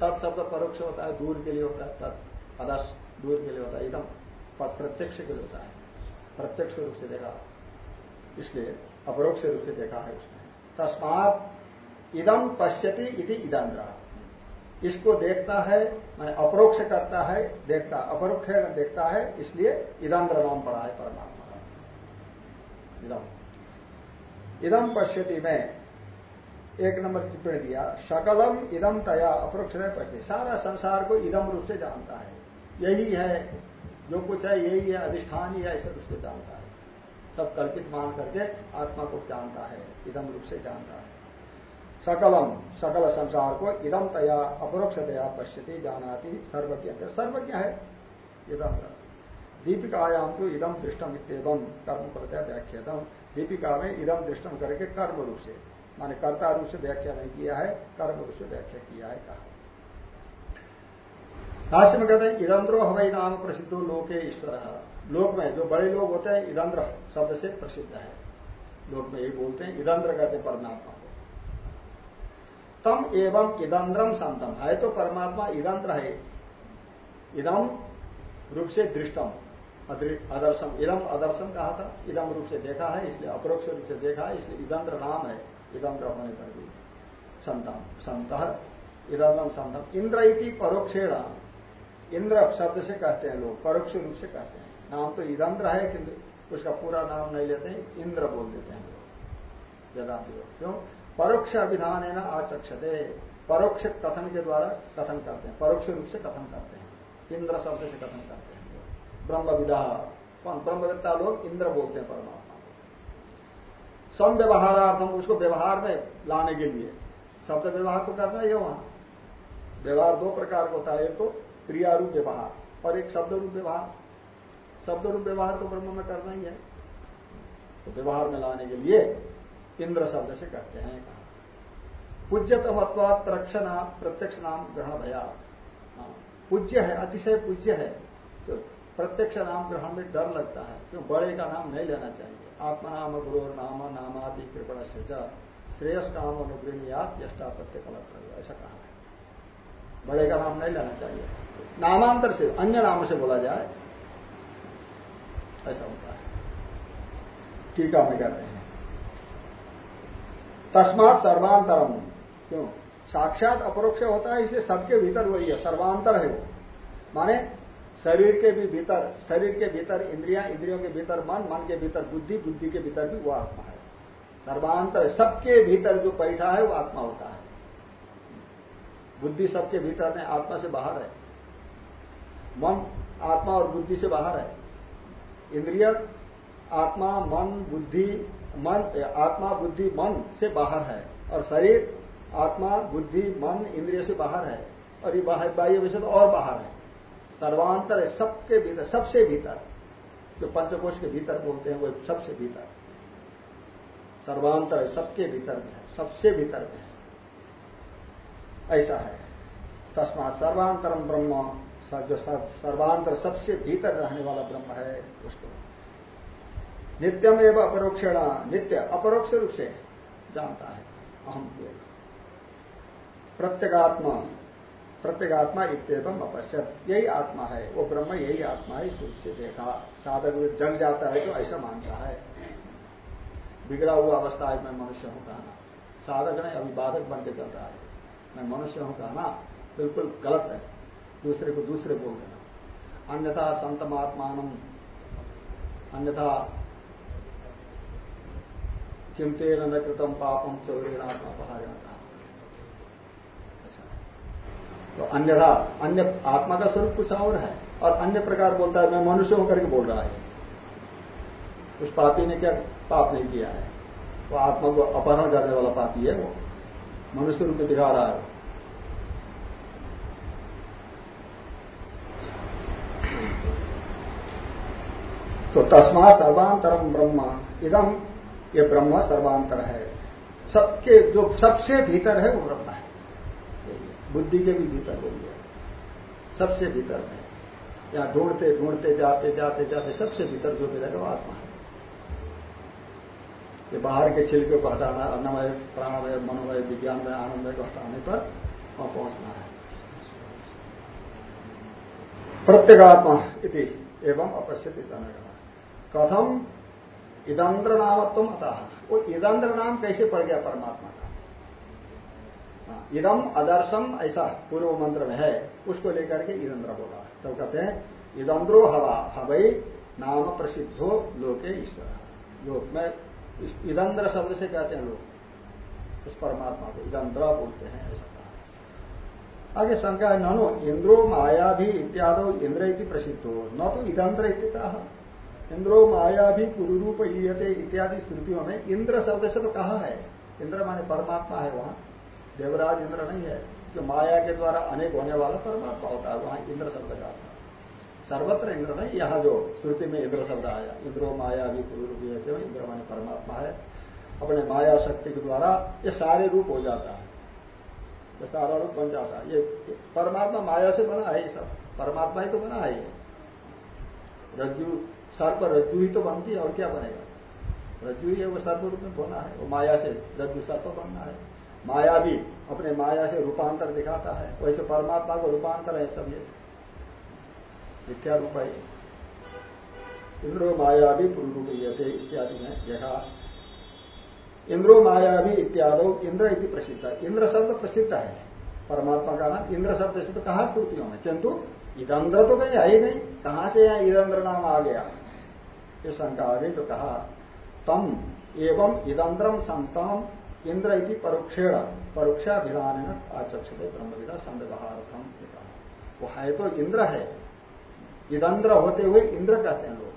तत्शब्द परोक्ष होता है, दूर के लिए होता है, तत् दूर के लिए होता है। इदम प्रत्यक्ष के लिए होता है। प्रत्यक्ष रूप से देखा। इसलिए अपरोक्ष रूप से देखा है उसने तस्मात इदम पश्यति इति इदंद्र। इसको देखता है मैं अपरोक्ष करता है, देखता, अपरोक्ष देखता है, इसलिए इदंद्र नाम पड़ा है परमात्मा इदम इदम पश्यति में। एक नंबर टिप्पणी दिया, सकलम इदम तया, अपरोक्ष पश्यति। सारा संसार को इदम रूप से जानता है। यही है, जो कुछ है, यही है, अधिष्ठान ही है ऐसे रूप से जानता है। सब कल्पित मान करके आत्मा को जानता है इदम रूप से जानता है। सकलम सकल संसार को इदम तया अपरोक्ष दया पश्यति, जानाती सर्वज्ञ सर्वज्ञ है इदम दीपिकायाम तो इदम दृष्टम इतम कर्म प्रत्या व्याख्यातम। दीपिका में इदम दृष्टम करके कर्म रूप से माने कर्ता रूप से व्याख्या नहीं किया है कर्म रूप से व्याख्या किया है कहा। भाष्य में कहते हैं, इदंद्रो हवाई नाम प्रसिद्धो लोके ईश्वर। लोक में जो बड़े लोग होते हैं, इदंद्र शब्द से प्रसिद्ध है। लोक में यही बोलते हैं, इदंद्र कहते हैं परमात्मा। तम एवं इदंद्रम संतम है तो परमात्मा इदंत्र है इदम रूप से दृष्टम अदर्शम। इदम अदर्शम कहा था इदम रूप से देखा है, इसलिए अपरोक्ष रूप से देखा है, इसलिए इदंत्र नाम है। इदंत्र होने पर भी। संतम संत इदम संतम इंद्र इति परोक्षेण। इंद्र शब्द से कहते हैं लोग, परोक्ष रूप से कहते हैं। नाम तो इदंत्र है किंतु उसका पूरा नाम नहीं लेते इंद्र बोल देते हैं लोग। क्यों? परोक्ष अभिधान है ना आचक्षते। परोक्ष कथन के द्वारा कथन करते हैं। परोक्ष रूप से कथन करते हैं। इंद्र शब्द से कथन करते हैं। ब्रह्म विदा कौन? ब्रह्मविद्ता लोग इंद्र बोलते हैं परमात्मा को। सम व्यवहारार्थम उसको व्यवहार में लाने के लिए। शब्द व्यवहार तो करना ही है वहाँ? व्यवहार दो प्रकार का होता है। एक तो क्रियारूप व्यवहार और एक शब्द रूप व्यवहार। शब्द रूप व्यवहार तो ब्रह्म में करना ही है। तो व्यवहार में लाने के लिए इंद्र शब्द से कहते हैं कहा। नाम प्रत्यक्ष नाम ग्रहण भया हाँ, पूज्य है अतिशय पूज्य है तो प्रत्यक्ष नाम ग्रहण में डर लगता है क्यों? बड़े का नाम नहीं लेना चाहिए। आत्मा नाम गुरु नाम नामादि कृपण से श्रेयस काम अनुग्रहणियात यष्टा प्रत्येक ऐसा कहा है। बड़े का नाम नहीं लेना चाहिए। नामांतर से अन्य नाम से बोला जाए ऐसा होता है। टीका में कहते हैं। तस्मात सर्वांतरम क्यों? साक्षात अपरोक्ष होता है, इसलिए सबके भीतर वही है, सर्वांतर है वो। माने शरीर के भी भीतर, शरीर के भीतर इंद्रिया, इंद्रियों के भीतर मन मन के भीतर बुद्धि बुद्धि के भीतर भी वो आत्मा है। सर्वांतर सबके भीतर जो बैठा है, वो आत्मा होता है। बुद्धि सबके भीतर में आत्मा से बाहर है। मन, आत्मा और बुद्धि से बाहर है। इंद्रिय, आत्मा, मन, बुद्धि मन, आत्मा, बुद्धि, मन से बाहर है और शरीर, आत्मा, बुद्धि, मन, इंद्रिय से बाहर है और ये बाहर, बाह्य विषय और बाहर है। सर्वांतर है, सबके भीतर, सबसे भीतर। जो पंचकोश के भीतर बोलते हैं, वो सबसे भीतर। सर्वांतर है, सबके भीतर में है, सबसे भीतर में है। ऐसा है। तस्मात सर्वांतरम ब्रह्म जो सर्वांतर सबसे भीतर रहने वाला ब्रह्म है, उसको नित्यम एवं अपरोक्षण, नित्य अपरोक्ष रूप से जानता है। अहम प्रत्येगात्मा प्रत्येगात्मा इतम अपश्यत। यही आत्मा है, वो ब्रह्म यही आत्मा है, इस रूप से देखा। साधक जग जाता है तो ऐसा मानता है। बिगड़ा हुआ अवस्था है मैं मनुष्य हूँ कहना। साधक ने अभिवादक बन के चल रहा है। मैं मनुष्य हूँ कहना बिल्कुल गलत है। दूसरे को दूसरे बोल देना। अन्यथा संतमात्मान, अन्यथा किमतेन न कृतम पापम चौरेणात्मापहारण कहा तो अन्यथा, अन्य आत्मा का स्वरूप कुछ और है, और अन्य प्रकार बोलता है, मैं मनुष्य होकर के बोल रहा है। उस पापी ने क्या पाप नहीं किया है? वो तो आत्मा को अपहरण करने वाला पापी है वो। मनुष्य रूप में दिखा रहा है तो तस्मा सर्वांतरम ब्रह्म। इदम ये ब्रह्म सर्वांतर है। सबके जो सबसे भीतर है, वो ब्रह्म है। बुद्धि के भी भीतर हो गया। सबसे भीतर है। यहाँ ढूंढते ढूंढते, जाते जाते जाते, सबसे भीतर जो मिलेगा वो आत्मा है। ये बाहर के छिलके को हटाना, अन्नमय, प्राणमय, मनोमय, विज्ञानमय, आनंदमय को हटाने पर वहाँ पहुँचना है। प्रत्येगात्मा इति एवं अपश्यति कथम इदंद्र नामत्व अतः। वो इदंद्र नाम कैसे पड़ गया परमात्मा का? हाँ, इदम अदर्शम ऐसा पूर्व मंत्र में है उसको लेकर के इदंद्र बोला तो कहते हैं इदंद्रो हवा हवई नाम प्रसिद्धो लोके ईश्वर। लोक में इदंद्र शब्द से कहते हैं लोग उस परमात्मा को इदंद्र बोलते हैं ऐसा कहा। आगे शंका है ननो इंद्रो माया भी इत्यादो इंद्र प्रसिद्ध हो न तो इदंत्र इत्यता इंद्रो माया भी गुरु रूप ईयते इत्यादि श्रुतियों में इंद्र शब्द से तो कहा है। इंद्र माने परमात्मा है वहाँ। देवराज इंद्र नहीं है, जो माया के द्वारा अनेक होने वाला परमात्मा होता है, वहाँ इंद्र शब्द का सर्वत्र इंद्र नहीं, यहाँ जो श्रुति में इंद्र शब्द आया, इंद्रो माया भी गुरु इंद्र माने परमात्मा है। अपने माया शक्ति के द्वारा ये सारे रूप हो जाता है। ये सारा रूप बन जाता है। ये परमात्मा माया से बना है ये सब। परमात्मा ही तो बना है ये। रज्जु सर्प रज्जु ही तो बनती है, और क्या बनेगा? रज्जु ही है वो सर्प रूप में बोना है, वो माया से रज्जु सर्प बनना है। माया भी अपने माया से रूपांतर दिखाता है, वैसे परमात्मा को रूपांतर है सब ये। मिथ्या रूप है इंद्रो माया भी रूप इत्यादि में देखा इंद्रो माया भी इत्यादि इंद्र इति प्रसिद्ध है। इंद्र शब्द प्रसिद्ध है। परमात्मा का नाम इंद्र शब्द से तो कहा स्तुतियों में किंतु इदंद्र तो कहीं है ही नहीं। कहाँ से यहाँ इदंद्र नाम आ गया? ये शंका आ गई तो कहा, तम एवं इदंद्रम संतम इंद्र इति परोक्षेण परोक्षाभिधान आचक्षते ब्रह्मविदा संव्यवहारथम कहा। वो है तो इंद्र है। इदंद्र होते हुए इंद्र कहते हैं लोग।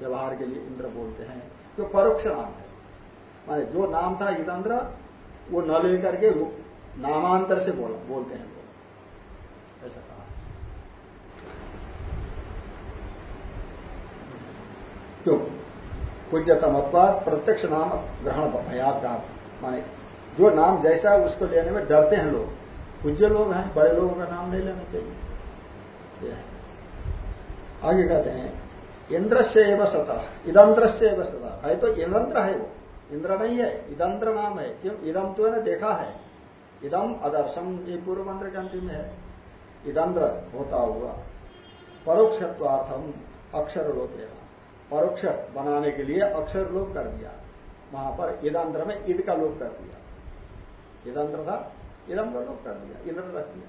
व्यवहार के लिए इंद्र बोलते हैं, जो परोक्ष नाम है। माने जो नाम था इदंद्र, वो न लेकर के नामांतर से बोला, बोलते हैं लोग। ऐसा कहा। क्यों? पूज्यतमत्वाद प्रत्यक्ष नाम ग्रहण भयात का माने जो नाम जैसा है, उसको लेने में डरते हैं लोग। पूज्य लोग हैं, बड़े लोगों का नाम नहीं लेना चाहिए। आगे कहते हैं इंद्र से एवं सतह इदंत्र से एवं सतह है तो इंद्र है वो। इंद्र नहीं है, इदंत्र नाम है। क्यों? इदम तो ना, देखा है। इदम अदर्शम ये पूर्व मंत्र के अंतिम है। इदंत्र होता हुआ परोक्षत्वार्थम अक्षर लोप परोक्ष बनाने के लिए अक्षर लोप कर दिया। वहाँ पर इदंत्र में ईद का लोप कर दिया। इदंत्र था, इदम का लोप कर दिया इंद्र रख दिया।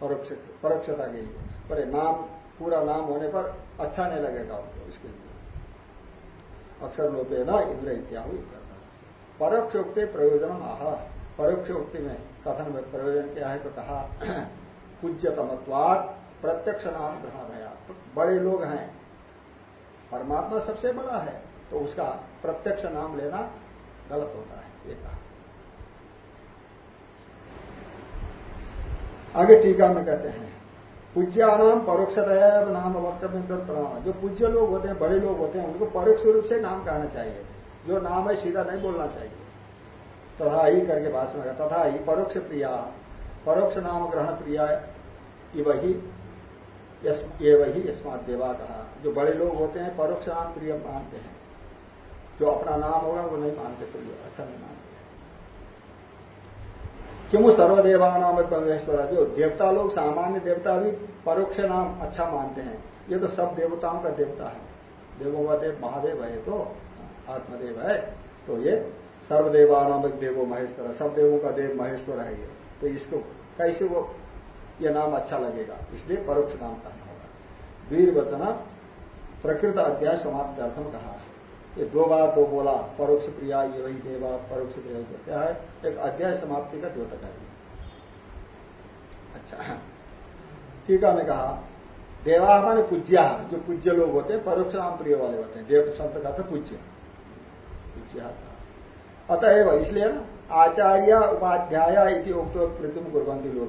परोक्ष परोक्षता के लिए। पर नाम, पूरा नाम होने पर अच्छा नहीं लगेगा उनको इसके लिए। अक्षर लोपे न इंद्र इत्यादि परोक्ष उक्ति प्रयोजन आह। परोक्ष उक्ति में कथन में प्रयोजन क्या है तो कहा पूज्यतमत्वाद प्रत्यक्ष नाम ग्रहण गया तो बड़े लोग हैं परमात्मा सबसे बड़ा है तो उसका प्रत्यक्ष नाम लेना गलत होता है, ये कहा। आगे टीका में कहते हैं, पूज्यानाम परोक्षतया नाम वक्तव्य जो पूज्य लोग होते हैं, बड़े लोग होते हैं, उनको परोक्ष रूप से नाम कहना चाहिए। जो नाम है, सीधा नहीं बोलना चाहिए। तथा ही करके भाषण तथा ही परोक्ष प्रिया परोक्ष नाम ग्रहण प्रिया वही ये वही यस्मात देवा कहा जो बड़े लोग होते हैं, परोक्ष नाम प्रिय मानते हैं। जो अपना नाम होगा, वो नहीं मानते प्रिय अच्छा नहीं मानते। क्यों सर्वदेवा नाम परमेश्वर जो देवता लोग, सामान्य देवता भी परोक्ष नाम अच्छा मानते हैं। ये तो सब देवताओं का देवता है। देवों का देव, महादेव है तो आत्मदेव है। तो ये सर्वदेवा नाम देवो महेश्वर, सब देवों का देव महेश्वर है ये। तो इसको कैसे वो, ये नाम अच्छा लगेगा? इसलिए परोक्ष नाम कहना होगा वीर वचन प्रकृत अध्याय समाप्त अर्थम कहा ये दो बार दो बोला, परोक्ष प्रिया ये वही देवा परोक्ष प्रिया क्या है। एक अध्याय समाप्ति का द्योतक है। अच्छा टीका में कहा, देवा माने पूज्या, जो पूज्य लोग होते हैं, परोक्ष नाम प्रिय वाले होते हैं। देव शब्द का था पूज्य। पूज्य अतएव इसलिए ना, आचार्य उपाध्याय इति उक्त प्रतिम कुरबंती लोग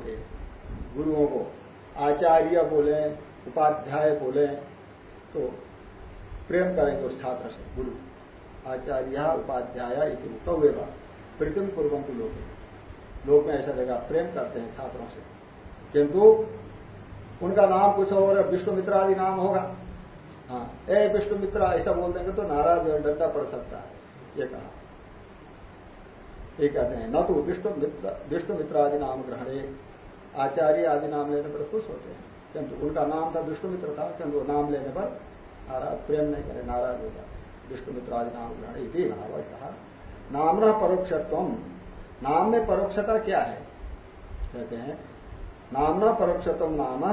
गुरुओं को। आचार्य बोले उपाध्याय बोले तो प्रेम करेंगे उस छात्र से, गुरु। आचार्य उपाध्याय इति उक्त हुए प्रतिम कुरबंती लोग लोग में ऐसा जगह प्रेम करते हैं छात्रों से। किंतु उनका नाम कुछ और विष्णुमित्र आदि नाम होगा। हाँ ए विष्णुमित्र, ऐसा बोल देंगे तो नाराज़ डंडा पड़ सकता है, ये कहा। ये कहते हैं, न तो विष्णु मित्र विष्णु मित्र आदि नाम ग्रहणे, आचार्य आदि नाम लेने पर खुश होते हैं। किंतु उनका नाम था विष्णु मित्र था, किंतु नाम लेने पर नाराज़ प्रेम नहीं करे नाराज़ हो विष्णु मित्र आदि नाम ग्रहण इति भाव कहा नामना परोक्षत्व। नाम में परोक्षता क्या है? कहते हैं, नामना परोक्षत्व नाम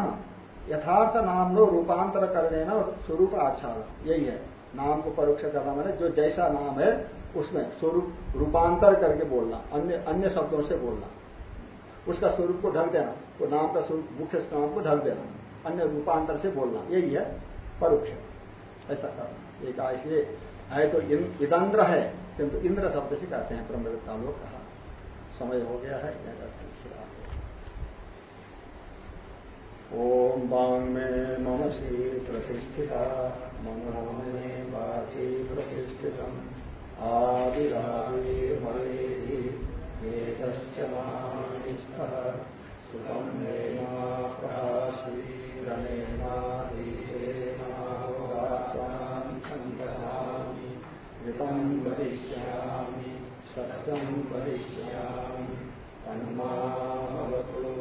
यथार्थ नाम नो रूपांतर करने न स्वरूप आच्छादन। यही है। नाम को परोक्ष करना मैंने, जो जैसा नाम है, उसमें स्वरूप रूपांतर करके बोलना, अन्य अन्य शब्दों से बोलना। उसका स्वरूप को ढक देना, वो नाम का स्वरूप, मुख्य नाम को ढक देना, अन्य रूपांतर से बोलना, यही है परोक्ष। ऐसा करना एक इसलिए है तो इदंद्र है, किंतु इंद्र शब्द से कहते हैं, ब्रह्मदत्ता लोग कहा, समय हो गया है ओम बांग में मम श्री प्रतिष्ठिता मनो में वाची प्रतिष्ठितम आदिराविर्मणेः वेदश्च मानिष्ठः सङ्गहामि ऋतं वदिष्यामि सत्यं वदिष्यामि तन्मामवतु